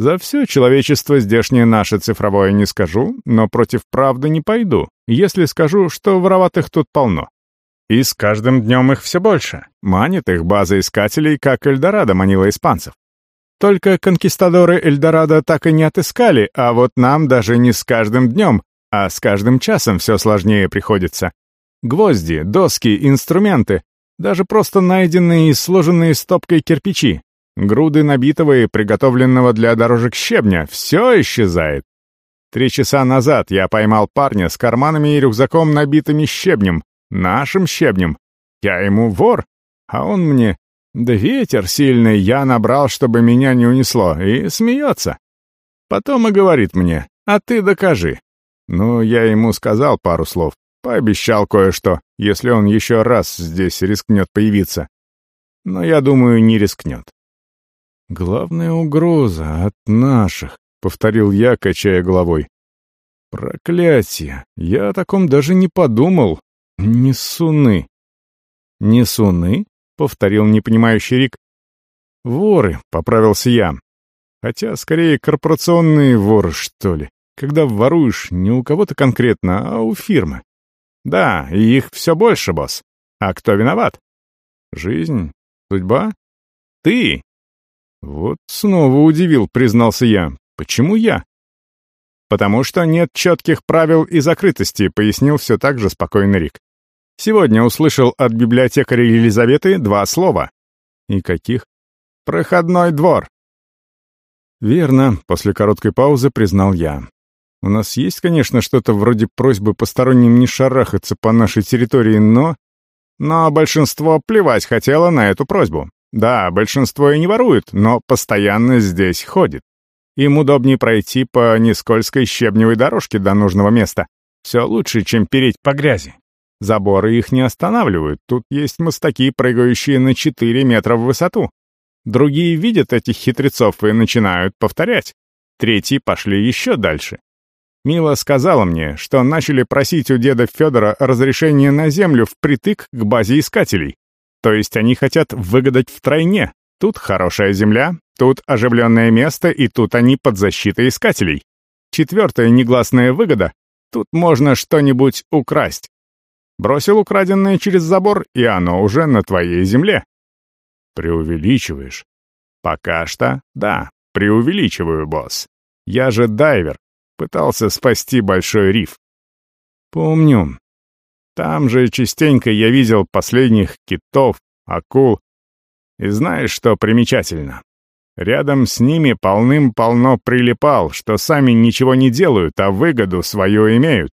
S1: За все человечество здешнее наше цифровое не скажу, но против правды не пойду, если скажу, что вороватых тут полно. И с каждым днем их все больше. Манит их база искателей, как Эльдорадо манила испанцев. Только конкистадоры Эльдорадо так и не отыскали, а вот нам даже не с каждым днем, а с каждым часом все сложнее приходится. Гвозди, доски, инструменты, даже просто найденные и сложенные стопкой кирпичи, Груды набитого и приготовленного для дорожек щебня. Все исчезает. Три часа назад я поймал парня с карманами и рюкзаком, набитыми щебнем. Нашим щебнем. Я ему вор, а он мне... Да ветер сильный я набрал, чтобы меня не унесло, и смеется. Потом и говорит мне, а ты докажи. Ну, я ему сказал пару слов, пообещал кое-что, если он еще раз здесь рискнет появиться. Но я думаю, не рискнет. «Главная угроза от наших», — повторил я, качая головой. «Проклятие! Я о таком даже не подумал. Несуны». «Несуны?» — повторил непонимающий Рик. «Воры», — поправился я. Хотя, скорее, корпорационные воры, что ли. Когда воруешь не у кого-то конкретно, а у фирмы. Да, и их все больше, босс. А кто виноват? Жизнь? Судьба? Ты, «Вот снова удивил», — признался я. «Почему я?» «Потому что нет четких правил и закрытости», — пояснил все так же спокойно Рик. «Сегодня услышал от библиотекаря Елизаветы два слова». «И каких?» «Проходной двор». «Верно», — после короткой паузы признал я. «У нас есть, конечно, что-то вроде просьбы посторонним не шарахаться по нашей территории, но...» «Но большинство плевать хотело на эту просьбу. Да, большинство и не ворует, но постоянно здесь ходит. Им удобнее пройти по нескользкой щебневой дорожке до нужного места. Все лучше, чем переть по грязи. Заборы их не останавливают, тут есть мостаки, прыгающие на 4 метра в высоту. Другие видят этих хитрецов и начинают повторять. Третьи пошли еще дальше. Мила сказала мне, что начали просить у деда Федора разрешение на землю впритык к базе искателей. То есть они хотят выгадать втройне. Тут хорошая земля, тут оживленное место, и тут они под защитой искателей. Четвертая негласная выгода — тут можно что-нибудь украсть. Бросил украденное через забор, и оно уже на твоей земле. Преувеличиваешь. Пока что, да, преувеличиваю, босс. Я же дайвер, Пытался спасти большой риф. Помню. Там же частенько я видел последних китов, акул. И знаешь, что примечательно? Рядом с ними полным-полно прилипал, что сами ничего не делают, а выгоду свою имеют.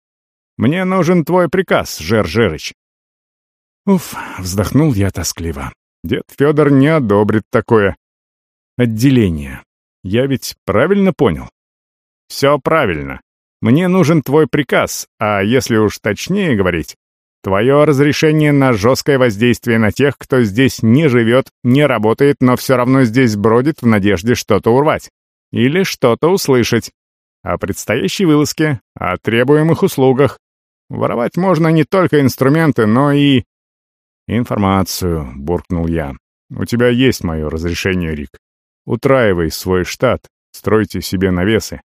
S1: Мне нужен твой приказ, Жер Жирыч. Уф, вздохнул я тоскливо. Дед Федор не одобрит такое. Отделение. Я ведь правильно понял? «Все правильно. Мне нужен твой приказ, а если уж точнее говорить, твое разрешение на жесткое воздействие на тех, кто здесь не живет, не работает, но все равно здесь бродит в надежде что-то урвать. Или что-то услышать. О предстоящей вылазке, о требуемых услугах. Воровать можно не только инструменты, но и... «Информацию», — буркнул я. «У тебя есть мое разрешение, Рик. Утраивай свой штат, стройте себе навесы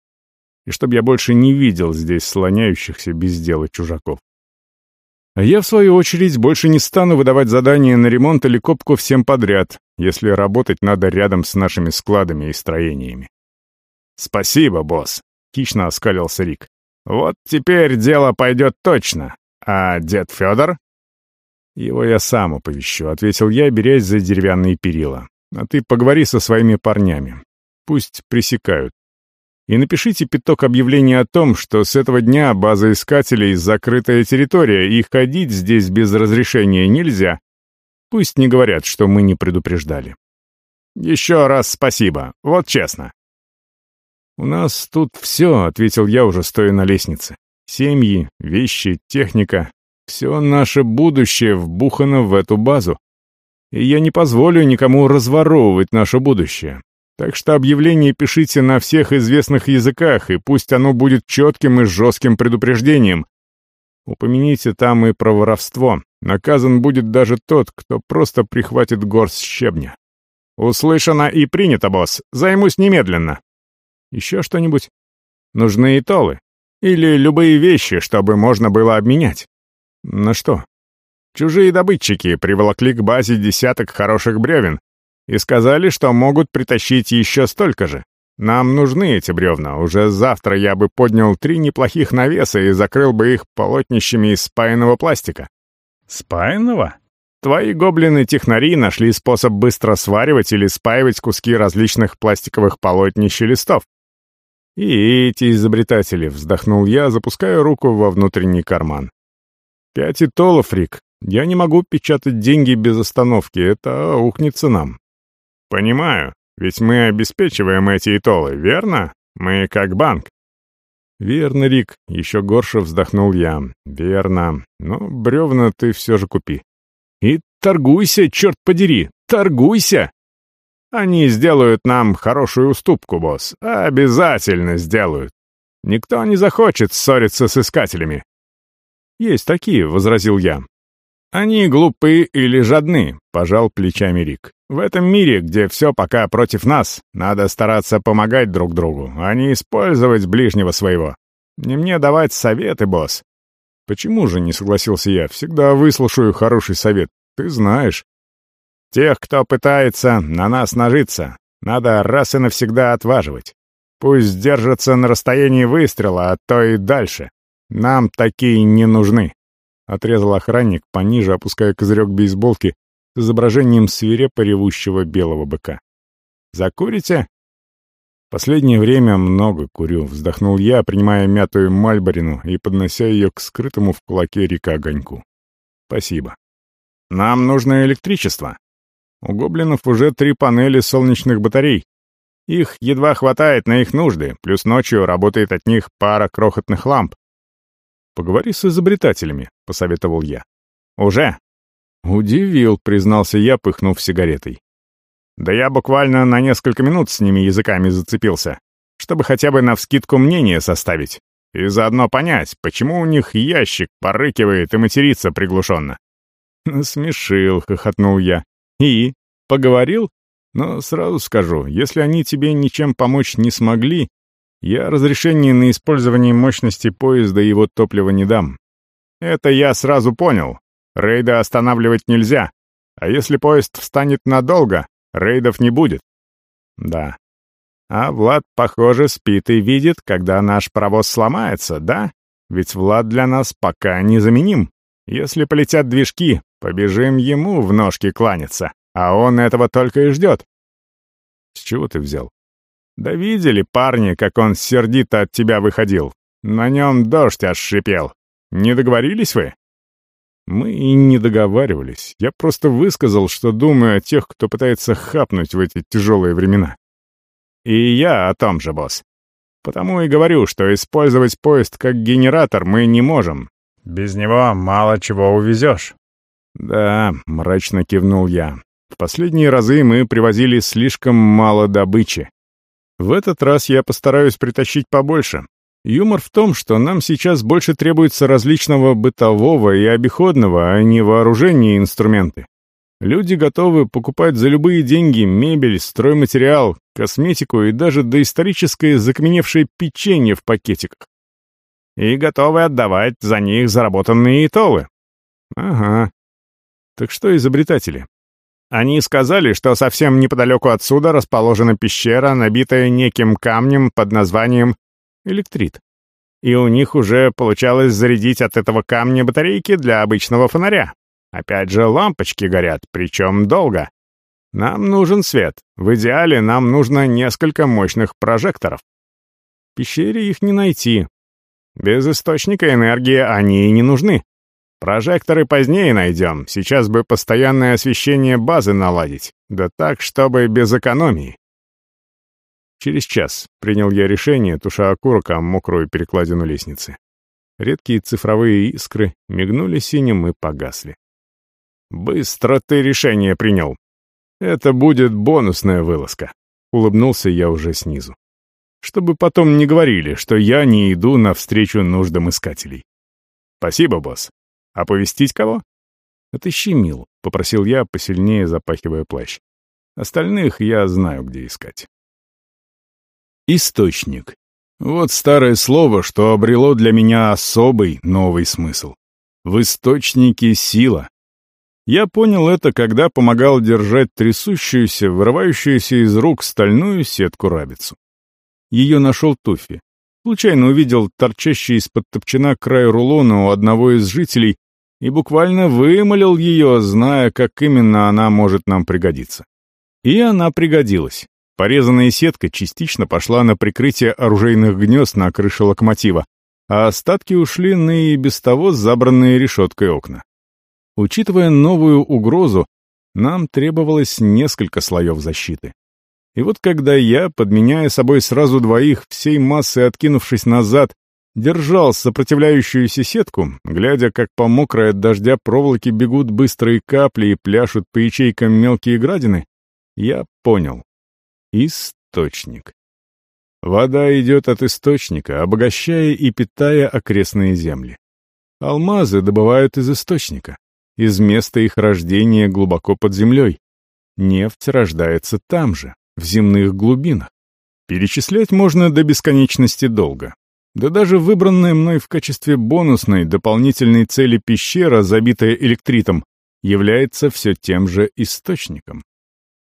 S1: и чтобы я больше не видел здесь слоняющихся без дела чужаков. А я, в свою очередь, больше не стану выдавать задания на ремонт или копку всем подряд, если работать надо рядом с нашими складами и строениями. «Спасибо, босс», — хищно оскалился Рик. «Вот теперь дело пойдет точно. А дед Федор?» «Его я сам оповещу», — ответил я, берясь за деревянные перила. «А ты поговори со своими парнями. Пусть пресекают и напишите пяток объявлений о том, что с этого дня база искателей — закрытая территория, и ходить здесь без разрешения нельзя. Пусть не говорят, что мы не предупреждали. Еще раз спасибо, вот честно. «У нас тут все», — ответил я, уже стоя на лестнице. «Семьи, вещи, техника. Все наше будущее вбухано в эту базу. И я не позволю никому разворовывать наше будущее. Так что объявление пишите на всех известных языках, и пусть оно будет четким и жестким предупреждением. Упомяните там и про воровство. Наказан будет даже тот, кто просто прихватит горсть щебня. Услышано и принято, босс. Займусь немедленно. Еще что-нибудь? Нужны и толы. Или любые вещи, чтобы можно было обменять. На что? Чужие добытчики приволокли к базе десяток хороших бревен, и сказали, что могут притащить еще столько же. Нам нужны эти бревна. Уже завтра я бы поднял три неплохих навеса и закрыл бы их полотнищами из спаянного пластика. Спаянного? Твои гоблины-технари нашли способ быстро сваривать или спаивать куски различных пластиковых полотнищ и листов. И эти изобретатели, вздохнул я, запуская руку во внутренний карман. Пять итолов, Рик. Я не могу печатать деньги без остановки, это ухнется нам. «Понимаю, ведь мы обеспечиваем эти итолы, верно? Мы как банк». «Верно, Рик», — еще горше вздохнул я. «Верно. Но бревна ты все же купи». «И торгуйся, черт подери, торгуйся!» «Они сделают нам хорошую уступку, босс. Обязательно сделают. Никто не захочет ссориться с искателями». «Есть такие», — возразил я. «Они глупы или жадны», — пожал плечами Рик. «В этом мире, где все пока против нас, надо стараться помогать друг другу, а не использовать ближнего своего. Не мне давать советы, босс». «Почему же?» — не согласился я. «Всегда выслушаю хороший совет. Ты знаешь». «Тех, кто пытается на нас нажиться, надо раз и навсегда отваживать. Пусть держатся на расстоянии выстрела, а то и дальше. Нам такие не нужны». Отрезал охранник, пониже опуская козырек бейсболки с изображением свирепо ревущего белого быка. «Закурите?» «Последнее время много курю», — вздохнул я, принимая мятую мальборину и поднося ее к скрытому в кулаке река огоньку. «Спасибо». «Нам нужно электричество». У гоблинов уже три панели солнечных батарей. Их едва хватает на их нужды, плюс ночью работает от них пара крохотных ламп.
S2: «Поговори с изобретателями», — посоветовал я.
S1: «Уже?»
S2: «Удивил», — признался я, пыхнув сигаретой.
S1: «Да я буквально на несколько минут с ними языками зацепился, чтобы хотя бы навскидку мнение составить и заодно понять, почему у них ящик порыкивает и матерится приглушенно».
S2: «Смешил», — хохотнул я. «И? Поговорил? Но сразу скажу, если они тебе ничем помочь не смогли, я разрешение на использование мощности поезда и его топлива не дам.
S1: Это я сразу понял. Рейда останавливать нельзя. А если поезд встанет надолго, рейдов не будет. Да. А Влад, похоже, спит и видит, когда наш паровоз сломается, да? Ведь Влад для нас пока незаменим. Если полетят движки, побежим ему в ножки кланяться, а он этого только и ждет.
S2: С чего ты взял?
S1: Да видели парни, как он сердито от тебя выходил. На нем дождь аж шипел. Не договорились вы?
S2: Мы и не договаривались. Я просто высказал, что думаю о тех, кто пытается хапнуть в эти тяжелые времена.
S1: И я о том же, босс. Потому и говорю, что использовать поезд как генератор мы не можем. Без него мало чего увезешь.
S2: Да, мрачно кивнул я. В последние разы мы привозили слишком мало добычи. В этот раз я постараюсь притащить побольше. Юмор в том, что нам сейчас больше требуется различного бытового и обиходного, а не вооружения и инструменты. Люди готовы покупать за любые деньги мебель, стройматериал, косметику и даже доисторическое закаменевшее печенье в пакетиках.
S1: И готовы отдавать за них заработанные итолы.
S2: Ага. Так что изобретатели?
S1: Они сказали, что совсем неподалеку отсюда расположена пещера, набитая неким камнем под названием электрит. И у них уже получалось зарядить от этого камня батарейки для обычного фонаря. Опять же, лампочки горят, причем долго. Нам нужен свет. В идеале нам нужно несколько мощных прожекторов.
S2: В пещере их не найти.
S1: Без источника энергии они и не нужны. Прожекторы позднее найдем, сейчас бы постоянное освещение базы наладить, да так, чтобы без экономии.
S2: Через час принял я решение, туша окурка мокрую перекладину лестницы. Редкие цифровые искры мигнули синим и погасли.
S1: «Быстро ты решение принял. Это будет бонусная вылазка», — улыбнулся я уже снизу. «Чтобы потом не говорили, что я не иду навстречу нуждам искателей». «Спасибо, босс. «Оповестить кого?»
S2: «Отыщи Мил», — попросил я, посильнее запахивая плащ. «Остальных я знаю, где искать». Источник. Вот старое слово, что обрело для меня особый новый смысл. В источнике сила. Я понял это, когда помогал держать трясущуюся, вырывающуюся из рук стальную сетку-рабицу. Ее нашел Туфи. Случайно увидел торчащий из-под топчана край рулона у одного из жителей и буквально вымолил ее, зная, как именно она может нам пригодиться. И она пригодилась. Порезанная сетка частично пошла на прикрытие оружейных гнезд на крыше локомотива, а остатки ушли на и без того забранные решеткой окна. Учитывая новую угрозу, нам требовалось несколько слоев защиты. И вот когда я, подменяя собой сразу двоих, всей массой откинувшись назад, держал сопротивляющуюся сетку, глядя, как по мокрой от дождя проволоке бегут быстрые капли и пляшут по ячейкам мелкие градины, я понял. Источник. Вода идет от источника, обогащая и питая окрестные земли. Алмазы добывают из источника, из места их рождения глубоко под землей. Нефть рождается там же, в земных глубинах. Перечислять можно до бесконечности долго. Да даже выбранная мной в качестве бонусной дополнительной цели пещера, забитая электритом, является все тем же источником.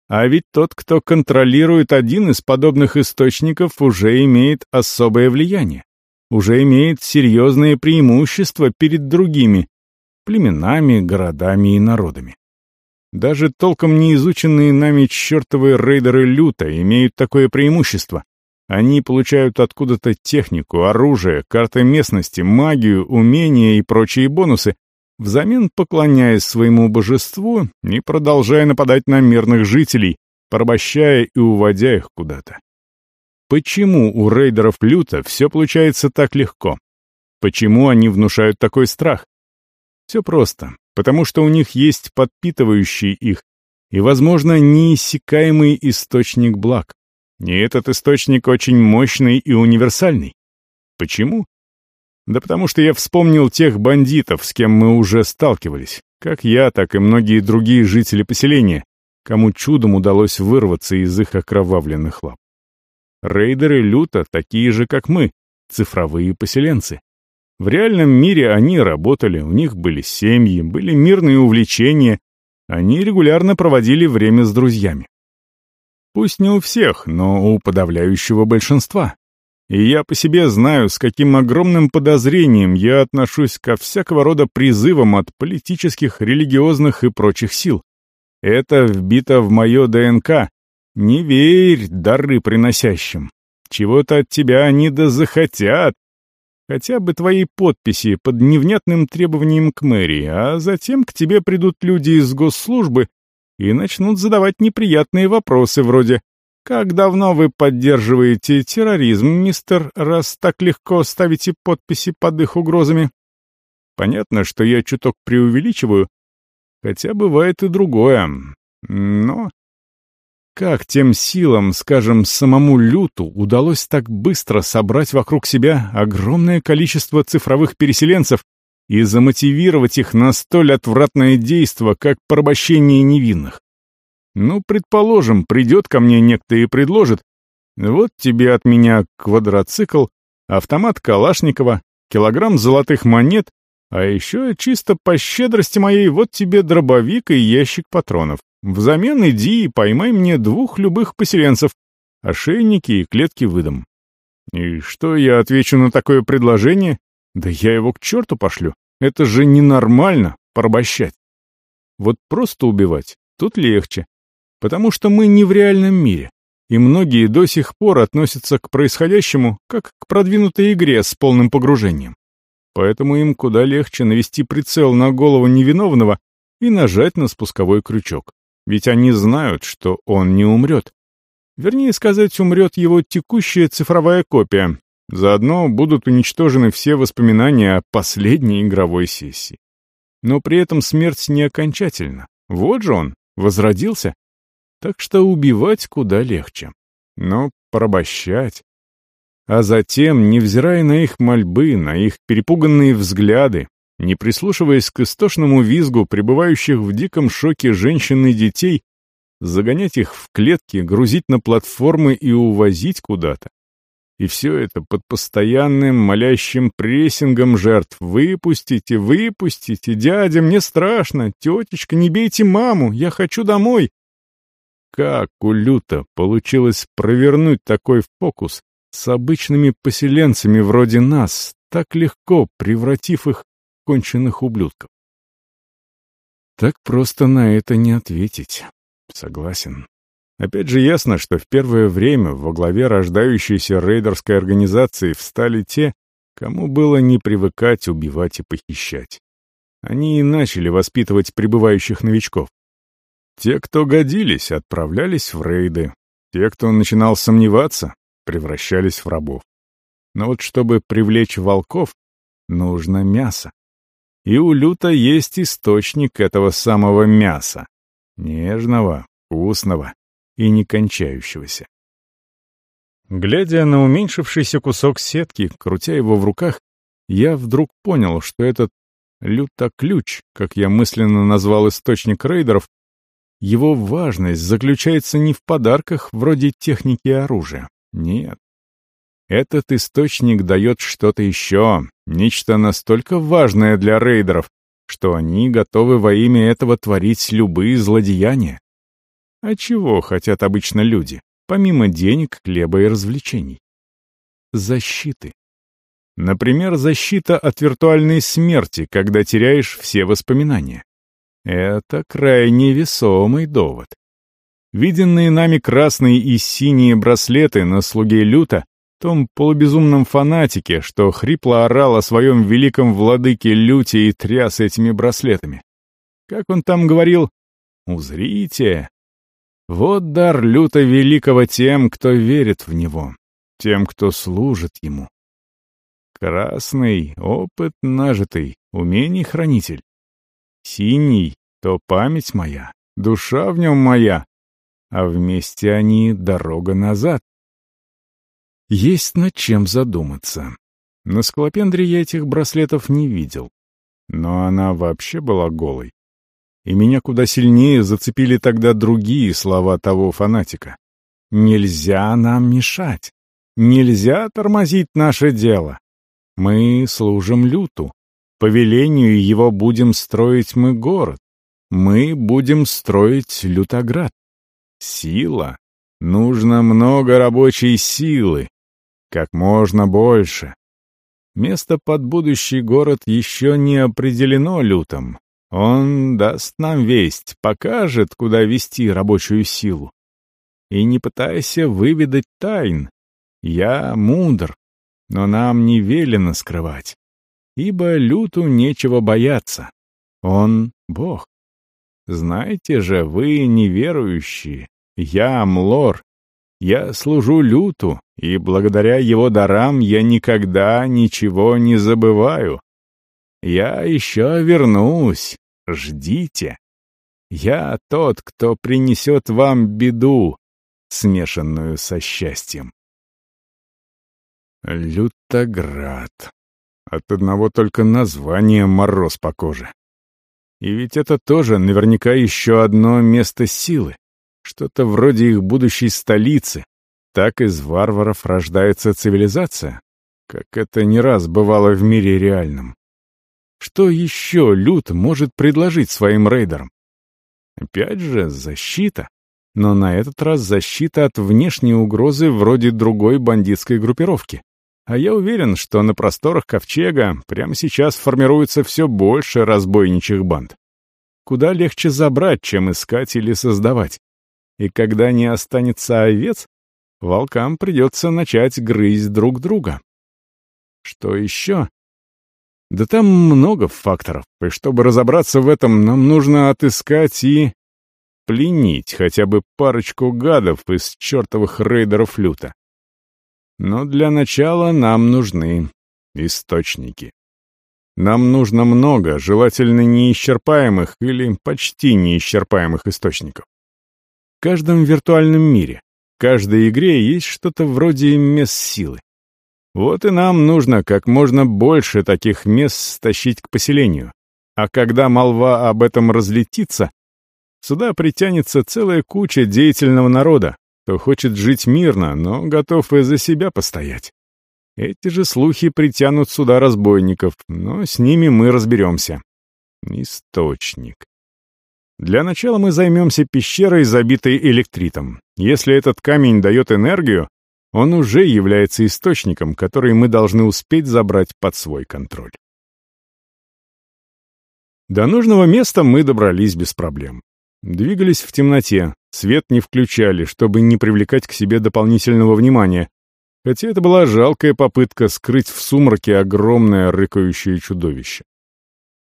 S2: А ведь тот, кто контролирует один из подобных источников, уже имеет особое влияние, уже имеет серьезные преимущества перед другими племенами, городами и народами. Даже толком не изученные нами чертовы рейдеры люто имеют такое преимущество, они получают откуда-то технику, оружие, карты местности, магию, умения и прочие бонусы,
S1: взамен поклоняясь своему божеству и продолжая нападать на мирных жителей, порабощая и уводя их куда-то. Почему у рейдеров люта все получается так легко? Почему они внушают такой страх? Все просто, потому что у них есть подпитывающий их и, возможно, неиссякаемый источник благ. И этот источник очень мощный и универсальный. Почему? Да потому что я вспомнил тех бандитов, с кем мы уже сталкивались, как я, так и многие другие жители поселения, кому чудом удалось вырваться из их окровавленных лап. Рейдеры люто такие же, как мы, цифровые поселенцы. В реальном мире они работали, у них были семьи, были мирные увлечения, они регулярно проводили время с друзьями. Пусть не у всех, но у подавляющего большинства. И я по себе знаю, с каким огромным подозрением я отношусь ко всякого рода призывам от политических, религиозных и прочих сил. Это вбито в мое ДНК. Не верь дары приносящим. Чего-то от тебя они да захотят, хотя бы твои подписи под невнятным требованием к мэрии, а затем к тебе придут люди из госслужбы и начнут задавать неприятные вопросы вроде «Как давно вы поддерживаете терроризм, мистер, раз так легко ставите подписи под их угрозами?» Понятно, что я чуток преувеличиваю, хотя бывает и другое. Но как тем силам, скажем, самому Люту удалось так быстро собрать вокруг себя огромное количество цифровых переселенцев и замотивировать их на столь отвратное действо, как порабощение невинных? Ну, предположим, придет ко мне некто и предложит, вот тебе от меня квадроцикл, автомат Калашникова, килограмм золотых монет, а еще чисто по щедрости моей вот тебе дробовик и ящик патронов. Взамен иди и поймай мне двух любых поселенцев, ошейники и клетки выдам. И что я отвечу на такое предложение? Да я его к черту пошлю. Это же ненормально, порабощать. Вот просто убивать тут легче, потому что мы не в реальном мире, и многие до сих пор относятся к происходящему как к продвинутой игре с полным погружением. Поэтому им куда легче навести прицел на голову невиновного и нажать на спусковой крючок. Ведь они знают, что он не умрет. Вернее сказать, умрет его текущая цифровая копия. Заодно будут уничтожены все воспоминания о последней игровой сессии. Но при этом смерть не окончательна. Вот же он, возродился. Так что убивать куда легче. Но порабощать... А затем, невзирая на их мольбы, на их перепуганные взгляды, не прислушиваясь к истошному визгу пребывающих в диком шоке женщин и детей, загонять их в клетки, грузить на платформы и увозить куда-то. И все это под постоянным молящим прессингом жертв. «Выпустите, выпустите, дядя, мне страшно, тетечка, не бейте маму, я хочу домой». Как у Люта получилось провернуть такой фокус с обычными поселенцами вроде нас, так легко превратив их конченных ублюдков. Так просто на это не ответить. Согласен. Опять же ясно, что в первое время во главе рождающейся рейдерской организации встали те, кому было не привыкать убивать и похищать. Они и начали воспитывать прибывающих новичков. Те, кто годились, отправлялись в рейды. Те, кто начинал сомневаться, превращались в рабов. Но вот чтобы привлечь волков, нужно мясо. И у люта есть источник этого самого мяса. Нежного, вкусного и не кончающегося. Глядя на уменьшившийся кусок сетки, крутя его в руках, я вдруг понял, что этот люто-ключ, как я мысленно назвал источник рейдеров, его важность заключается не в подарках вроде техники и оружия. Нет. Этот источник дает что-то еще, нечто настолько важное для рейдеров, что они готовы во имя этого творить любые злодеяния. А чего хотят обычно люди, помимо денег, хлеба и развлечений? Защиты. Например, защита от виртуальной смерти, когда теряешь все воспоминания. Это крайне весомый довод. Виденные нами красные и синие браслеты на слуге люта том полубезумном фанатике, что хрипло орал о своем великом владыке люте и тряс этими браслетами. Как он там говорил? «Узрите!» Вот дар люта великого тем, кто верит в него, тем, кто служит ему. Красный — опыт нажитый, умений хранитель. Синий — то память моя, душа в нем моя, а вместе они — дорога назад. Есть над чем задуматься. На скалопендре я этих браслетов не видел. Но она вообще была голой. И меня куда сильнее зацепили тогда другие слова того фанатика. «Нельзя нам мешать. Нельзя тормозить наше дело. Мы служим люту. По велению его будем строить мы город. Мы будем строить лютоград. Сила. Нужно много рабочей силы. Как можно больше. Место под будущий город еще не определено лютом. Он даст нам весть, покажет, куда вести рабочую силу. И не пытайся выведать тайн. Я мудр, но нам не велено скрывать, ибо люту нечего бояться. Он — Бог. Знаете же, вы неверующие, я Млор, я служу люту, и благодаря его дарам я никогда ничего не забываю. Я еще вернусь, ждите. Я тот, кто принесет вам беду, смешанную со счастьем. Лютоград. От одного только названия мороз по коже. И ведь это тоже наверняка еще одно место силы. Что-то вроде их будущей столицы. Так из варваров рождается цивилизация, как это не раз бывало в мире реальном. Что еще Лют может предложить своим рейдерам? Опять же, защита. Но на этот раз защита от внешней угрозы вроде другой бандитской группировки. А я уверен, что на просторах Ковчега прямо сейчас формируется все больше разбойничьих банд. Куда легче забрать, чем искать или создавать. И когда не останется овец, волкам придется начать грызть друг друга. Что еще? Да там много факторов, и чтобы разобраться в этом, нам нужно отыскать и... пленить хотя бы парочку гадов из чертовых рейдеров люта. Но для начала нам нужны источники. Нам нужно много, желательно неисчерпаемых или почти неисчерпаемых источников. В каждом виртуальном мире, в каждой игре есть что-то вроде мест силы. Вот и нам нужно как можно больше таких мест стащить к поселению. А когда молва об этом разлетится, сюда притянется целая куча деятельного народа, кто хочет жить мирно, но готов и за себя постоять. Эти же слухи притянут сюда разбойников, но с ними мы разберемся. Источник. Для начала мы займемся пещерой, забитой электритом. Если этот камень дает энергию, он уже является источником, который мы должны успеть забрать под свой контроль. До нужного места мы добрались без проблем. Двигались в темноте, свет не включали, чтобы не привлекать к себе дополнительного внимания, хотя это была жалкая попытка скрыть в сумраке огромное рыкающее чудовище.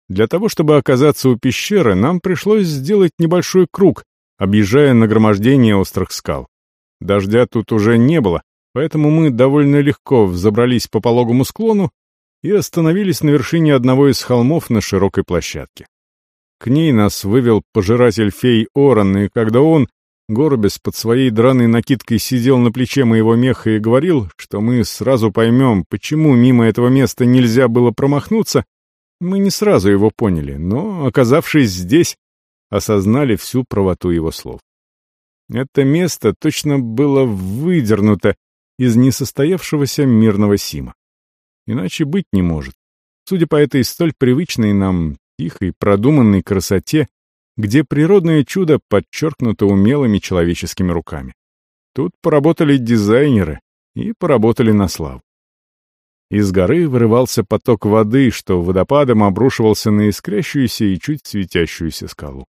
S1: Для того, чтобы оказаться у пещеры, нам пришлось сделать небольшой круг, объезжая нагромождение острых скал. Дождя тут уже не было, поэтому мы довольно легко взобрались по пологому склону и остановились на вершине одного из холмов на широкой площадке. К ней нас вывел пожиратель фей Оран, и когда он, горбясь под своей драной накидкой, сидел на плече моего меха и говорил, что мы сразу поймем, почему мимо этого места нельзя было промахнуться, мы не сразу его поняли, но, оказавшись здесь, осознали всю правоту его слов. Это место точно было выдернуто из несостоявшегося мирного Сима. Иначе быть не может. Судя по этой столь привычной нам тихой, продуманной красоте, где природное чудо подчеркнуто умелыми человеческими руками. Тут поработали дизайнеры и поработали на славу. Из горы вырывался поток воды, что водопадом обрушивался на искрящуюся и чуть светящуюся скалу.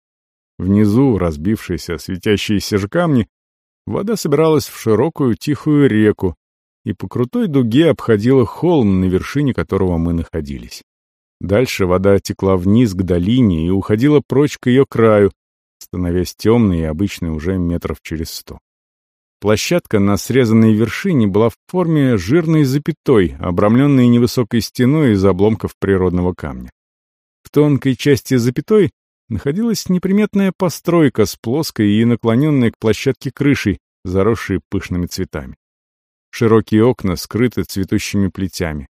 S1: Внизу, разбившиеся светящиеся же камни, вода собиралась в широкую тихую реку,
S2: и по крутой дуге обходила холм, на вершине которого мы находились. Дальше вода текла вниз к долине и уходила прочь к ее краю, становясь темной и обычной уже метров через сто. Площадка на срезанной вершине была в форме жирной запятой, обрамленной невысокой стеной из обломков природного камня. В тонкой части запятой находилась неприметная постройка с плоской и наклоненной к площадке крышей, заросшей пышными цветами. Широкие окна скрыты цветущими плетями.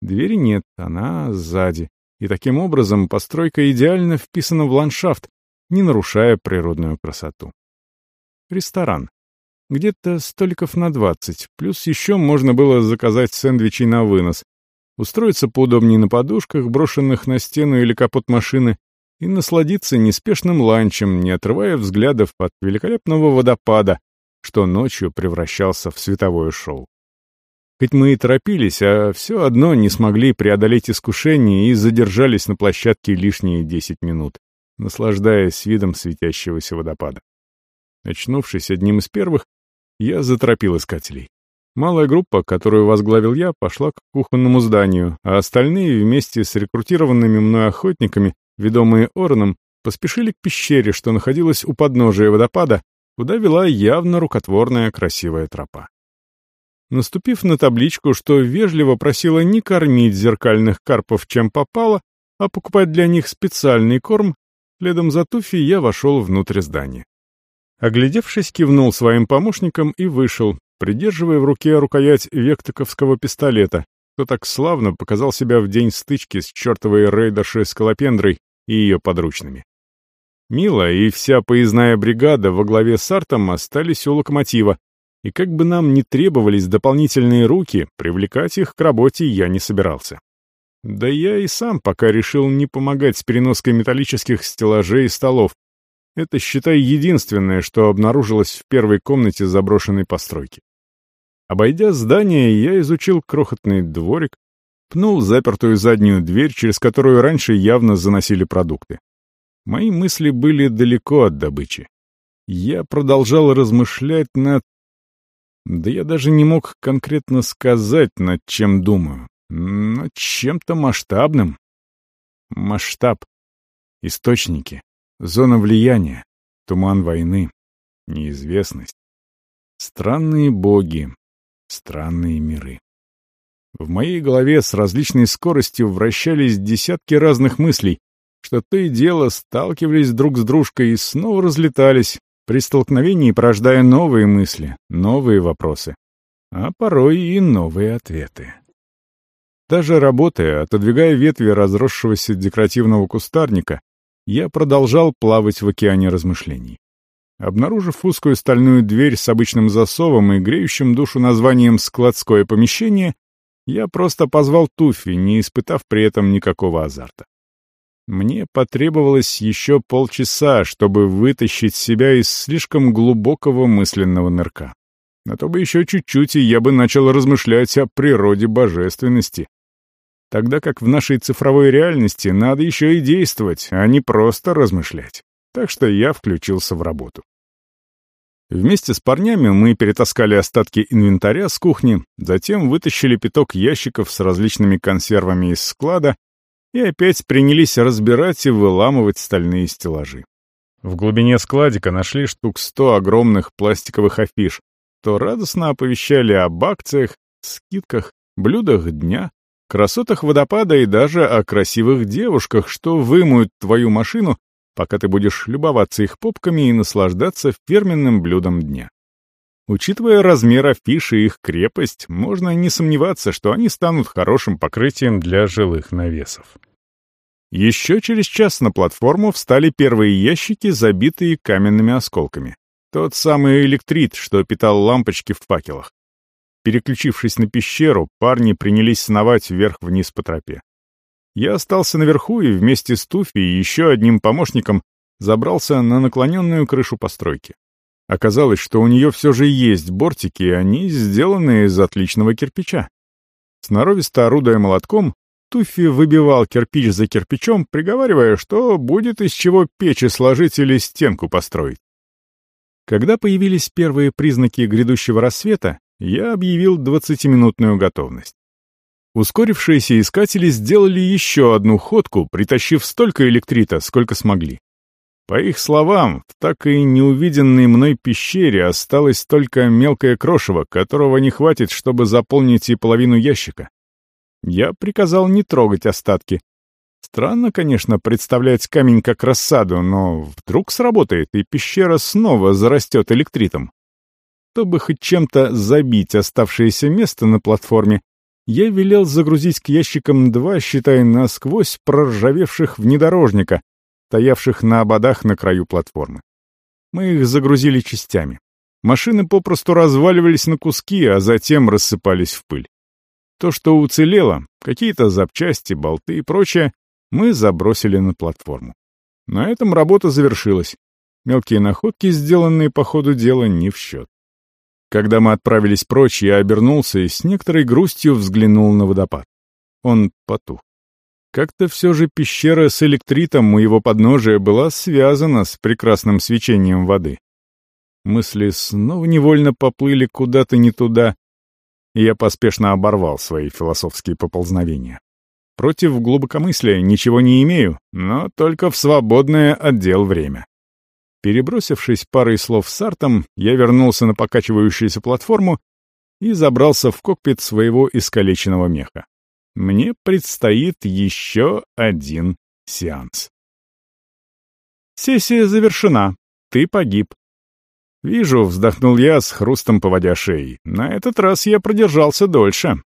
S2: Двери нет, она сзади. И таким образом постройка идеально вписана в ландшафт, не нарушая природную красоту. Ресторан. Где-то столиков на двадцать, плюс еще можно было заказать сэндвичи на вынос, устроиться поудобнее на подушках, брошенных на стену или капот машины, и насладиться неспешным ланчем, не отрывая взглядов от великолепного водопада, что ночью превращался в световое шоу. Хоть мы и торопились, а все одно не смогли преодолеть искушение и задержались на площадке лишние десять минут, наслаждаясь видом светящегося водопада. Очнувшись одним из первых, я заторопил искателей. Малая группа, которую возглавил я, пошла к кухонному зданию, а остальные вместе с рекрутированными мной охотниками, ведомые Ороном, поспешили к пещере, что находилась у подножия водопада, куда вела явно рукотворная красивая тропа. Наступив на табличку, что вежливо просила не кормить зеркальных карпов чем попало, а покупать для них специальный корм, следом за Туфи я вошел внутрь здания. Оглядевшись, кивнул своим помощникам и вышел, придерживая в руке рукоять вектоковского пистолета, кто так славно показал себя в день стычки с чертовой рейдершей Скалопендрой и ее подручными. Мила и вся поездная бригада во главе с Артом остались у локомотива, и как бы нам ни требовались дополнительные руки, привлекать их к работе я не собирался. Да я и сам пока решил не помогать с переноской металлических стеллажей и столов, это, считай, единственное, что обнаружилось в первой комнате заброшенной постройки. Обойдя здание, я изучил крохотный дворик, пнул запертую заднюю дверь, через которую раньше явно заносили продукты. Мои мысли были далеко от добычи. Я продолжал размышлять над... Да я даже не мог конкретно сказать, над чем думаю. Над чем-то масштабным. Масштаб. Источники. Зона влияния, туман войны, неизвестность. Странные боги, странные миры. В моей голове с различной скоростью вращались десятки разных мыслей, что то и дело сталкивались друг с дружкой и снова разлетались, при столкновении порождая новые мысли, новые вопросы, а порой и новые ответы. Даже работая, отодвигая ветви разросшегося декоративного кустарника, я продолжал плавать в океане размышлений. Обнаружив узкую стальную дверь с обычным засовом и греющим душу названием «складское помещение», я просто позвал Туфи, не испытав при этом никакого азарта. Мне потребовалось еще полчаса, чтобы вытащить себя из слишком глубокого мысленного нырка. А то бы еще чуть-чуть, и я бы начал размышлять о природе божественности, Тогда как в нашей цифровой реальности надо еще и действовать, а не просто размышлять. Так что я включился в работу. Вместе с парнями мы перетаскали остатки инвентаря с кухни, затем вытащили пяток ящиков с различными консервами из склада и опять принялись разбирать и выламывать стальные стеллажи. В глубине складика нашли штук сто огромных пластиковых афиш, то радостно оповещали об акциях, скидках, блюдах дня, красотах водопада и даже о красивых девушках, что вымоют твою машину, пока ты будешь любоваться их попками и наслаждаться фирменным блюдом дня. Учитывая размер афиши и их крепость, можно не сомневаться, что они станут хорошим покрытием для жилых навесов. Еще через час на платформу встали первые ящики, забитые каменными осколками. Тот самый электрит, что питал лампочки в факелах. Переключившись на пещеру, парни принялись сновать вверх-вниз по тропе. Я остался наверху и вместе с Туфи и еще одним помощником забрался на наклоненную крышу постройки. Оказалось, что у нее все же есть бортики, и они сделаны из отличного кирпича. Сноровисто орудуя молотком, Туфи выбивал кирпич за кирпичом, приговаривая, что будет из чего печи сложить или стенку построить. Когда появились первые признаки грядущего рассвета,
S1: Я объявил 20-минутную готовность. Ускорившиеся искатели сделали еще одну ходку, притащив столько электрита, сколько смогли. По их словам, в так и неувиденной мной пещере осталось только мелкое крошево, которого не хватит, чтобы заполнить и половину ящика. Я приказал не трогать остатки. Странно, конечно, представлять камень как рассаду, но вдруг сработает, и пещера снова зарастет электритом. Чтобы хоть чем-то забить оставшееся место на платформе, я велел загрузить к ящикам два, считай, насквозь проржавевших внедорожника, стоявших на ободах на краю платформы. Мы их загрузили частями. Машины попросту разваливались на куски, а затем рассыпались в пыль. То, что уцелело, какие-то запчасти, болты и прочее, мы забросили на платформу. На этом работа завершилась. Мелкие находки, сделанные по ходу дела, не в счет. Когда мы отправились прочь, я обернулся и с некоторой грустью взглянул на водопад. Он потух. Как-то все же пещера с электритом у его подножия была связана с прекрасным свечением воды. Мысли снова невольно поплыли куда-то не туда, и я поспешно оборвал свои философские поползновения. Против глубокомыслия ничего не имею, но только в свободное отдел время. Перебросившись парой слов с Артом, я вернулся на покачивающуюся платформу и забрался в кокпит своего искалеченного меха мне предстоит еще один сеанс. Сессия завершена. Ты погиб. Вижу, вздохнул я с хрустом поводя шеей. На этот раз я продержался дольше.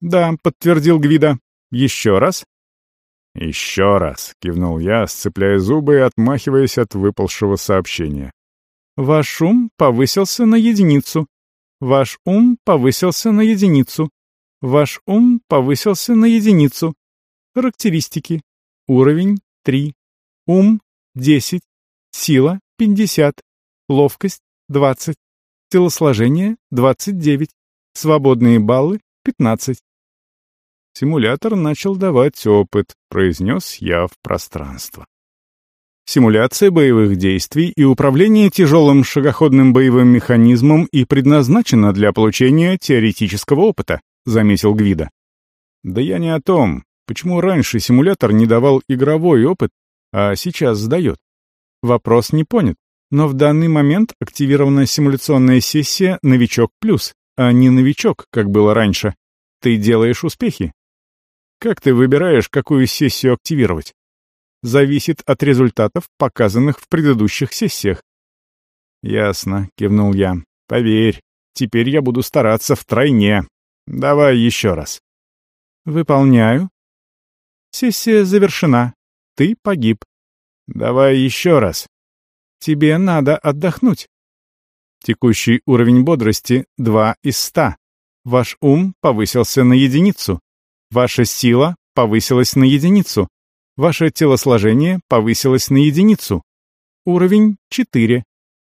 S1: Да, подтвердил Гвида. Еще раз? Еще раз, кивнул я, сцепляя зубы и отмахиваясь от выпалшего сообщения. Ваш ум повысился на единицу. Ваш ум повысился на единицу. Ваш ум повысился на единицу. Характеристики. Уровень 3. Ум 10. Сила 50. Ловкость 20. Телосложение 29. Свободные баллы 15. Симулятор начал давать опыт, произнес я в пространство. Симуляция боевых действий и управление тяжелым шагоходным боевым механизмом и предназначена для получения теоретического опыта. — заметил Гвида. «Да я не о том. Почему раньше симулятор не давал игровой опыт, а сейчас сдает? Вопрос не понят. Но в данный момент активирована симуляционная сессия «Новичок плюс», а не «Новичок», как было раньше. Ты делаешь успехи. Как ты выбираешь, какую сессию активировать? Зависит от результатов, показанных в предыдущих сессиях. «Ясно», — кивнул я. «Поверь, теперь я буду стараться втройне, Давай еще раз. Выполняю. Сессия завершена. Ты погиб. Давай еще раз. Тебе надо отдохнуть. Текущий уровень бодрости 2 из 100. Ваш ум повысился на единицу. Ваша сила повысилась на единицу. Ваше телосложение повысилось на единицу. Уровень 4.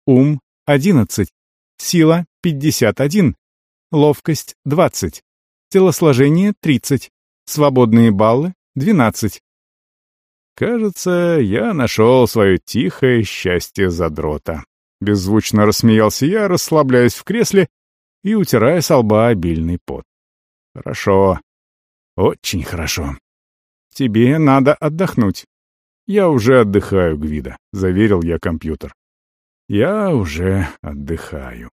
S1: Ум 11. Сила 51 ловкость — 20, телосложение — 30, свободные баллы — 12. Кажется, я нашел свое тихое счастье задрота. Беззвучно рассмеялся я, расслабляясь в кресле и утирая с лба обильный пот. Хорошо. Очень хорошо. Тебе надо отдохнуть. Я уже отдыхаю, Гвида, заверил я компьютер. Я уже отдыхаю.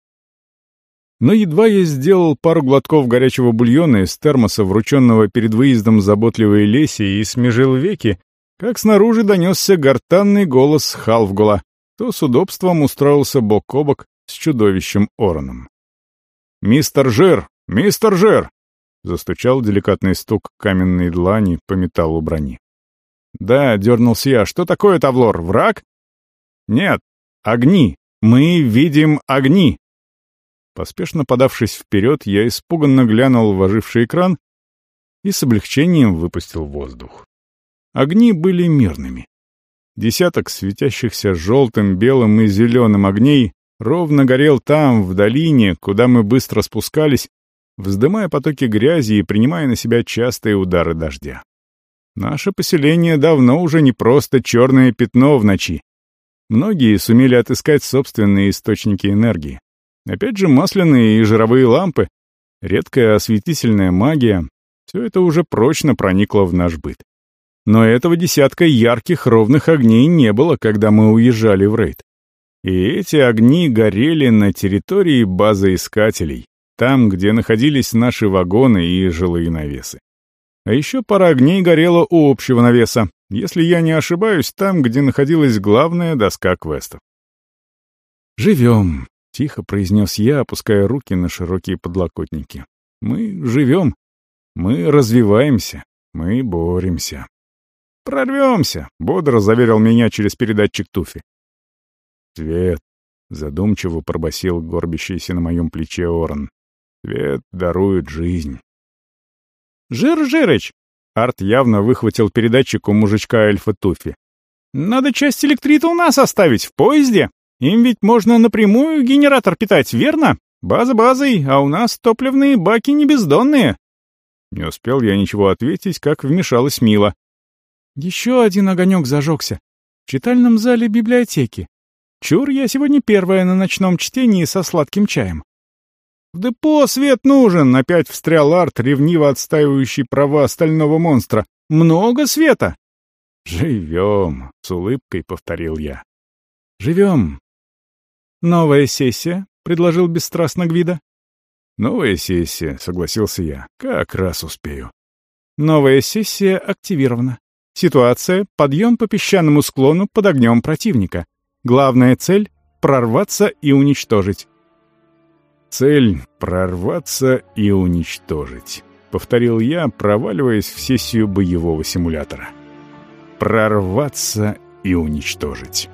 S1: Но едва я сделал пару глотков горячего бульона из термоса, врученного перед выездом заботливой Леси, и смежил веки, как снаружи донесся гортанный голос Халвгула, то с удобством устроился бок о бок с чудовищем Ороном. «Мистер Жир! Мистер Жир!» — застучал деликатный стук каменной длани по металлу брони. «Да», — дернулся я, — «что такое, Тавлор, враг?» «Нет, огни! Мы видим огни!» Поспешно подавшись вперед, я испуганно глянул в оживший экран и с облегчением выпустил воздух. Огни были мирными. Десяток светящихся желтым, белым и зеленым огней ровно горел там, в долине, куда мы быстро спускались, вздымая потоки грязи и принимая на себя частые удары дождя. Наше поселение давно уже не просто черное пятно в ночи. Многие сумели отыскать собственные источники энергии. Опять же, масляные и жировые лампы, редкая осветительная магия — все это уже прочно проникло в наш быт. Но этого десятка ярких ровных огней не было, когда мы уезжали в рейд. И эти огни горели на территории базы искателей, там, где находились наши вагоны и жилые навесы. А еще пара огней горела у общего навеса, если я не ошибаюсь, там, где находилась главная доска квестов. «Живем», — тихо произнес я, опуская руки на широкие подлокотники. «Мы живем. Мы развиваемся. Мы боремся». «Прорвемся», — бодро заверил меня через передатчик Туфи. «Свет», — задумчиво пробасил горбящийся на моем плече Оран. «Свет дарует жизнь».
S2: «Жир, Жирыч!» Арт явно выхватил передатчик у мужичка эльфа Туфи. «Надо часть электрита у нас оставить, в поезде. Им ведь можно напрямую генератор питать, верно? База базой, а у нас топливные баки не бездонные».
S1: Не успел я ничего ответить, как вмешалась Мила.
S2: «Еще один огонек зажегся. В читальном зале библиотеки. Чур, я сегодня первая на ночном чтении со сладким чаем.
S1: «В депо свет нужен!» — опять встрял Арт, ревниво отстаивающий права стального монстра. «Много света!» «Живем!» — с улыбкой повторил я.
S2: «Живем!» «Новая сессия?» — предложил бесстрастно Гвида.
S1: «Новая сессия», — согласился я. «Как раз успею».
S2: «Новая сессия активирована. Ситуация — подъем по песчаному склону под огнем противника. Главная цель — прорваться и уничтожить.
S1: «Цель — прорваться и уничтожить», — повторил я, проваливаясь в сессию боевого симулятора. «Прорваться и уничтожить».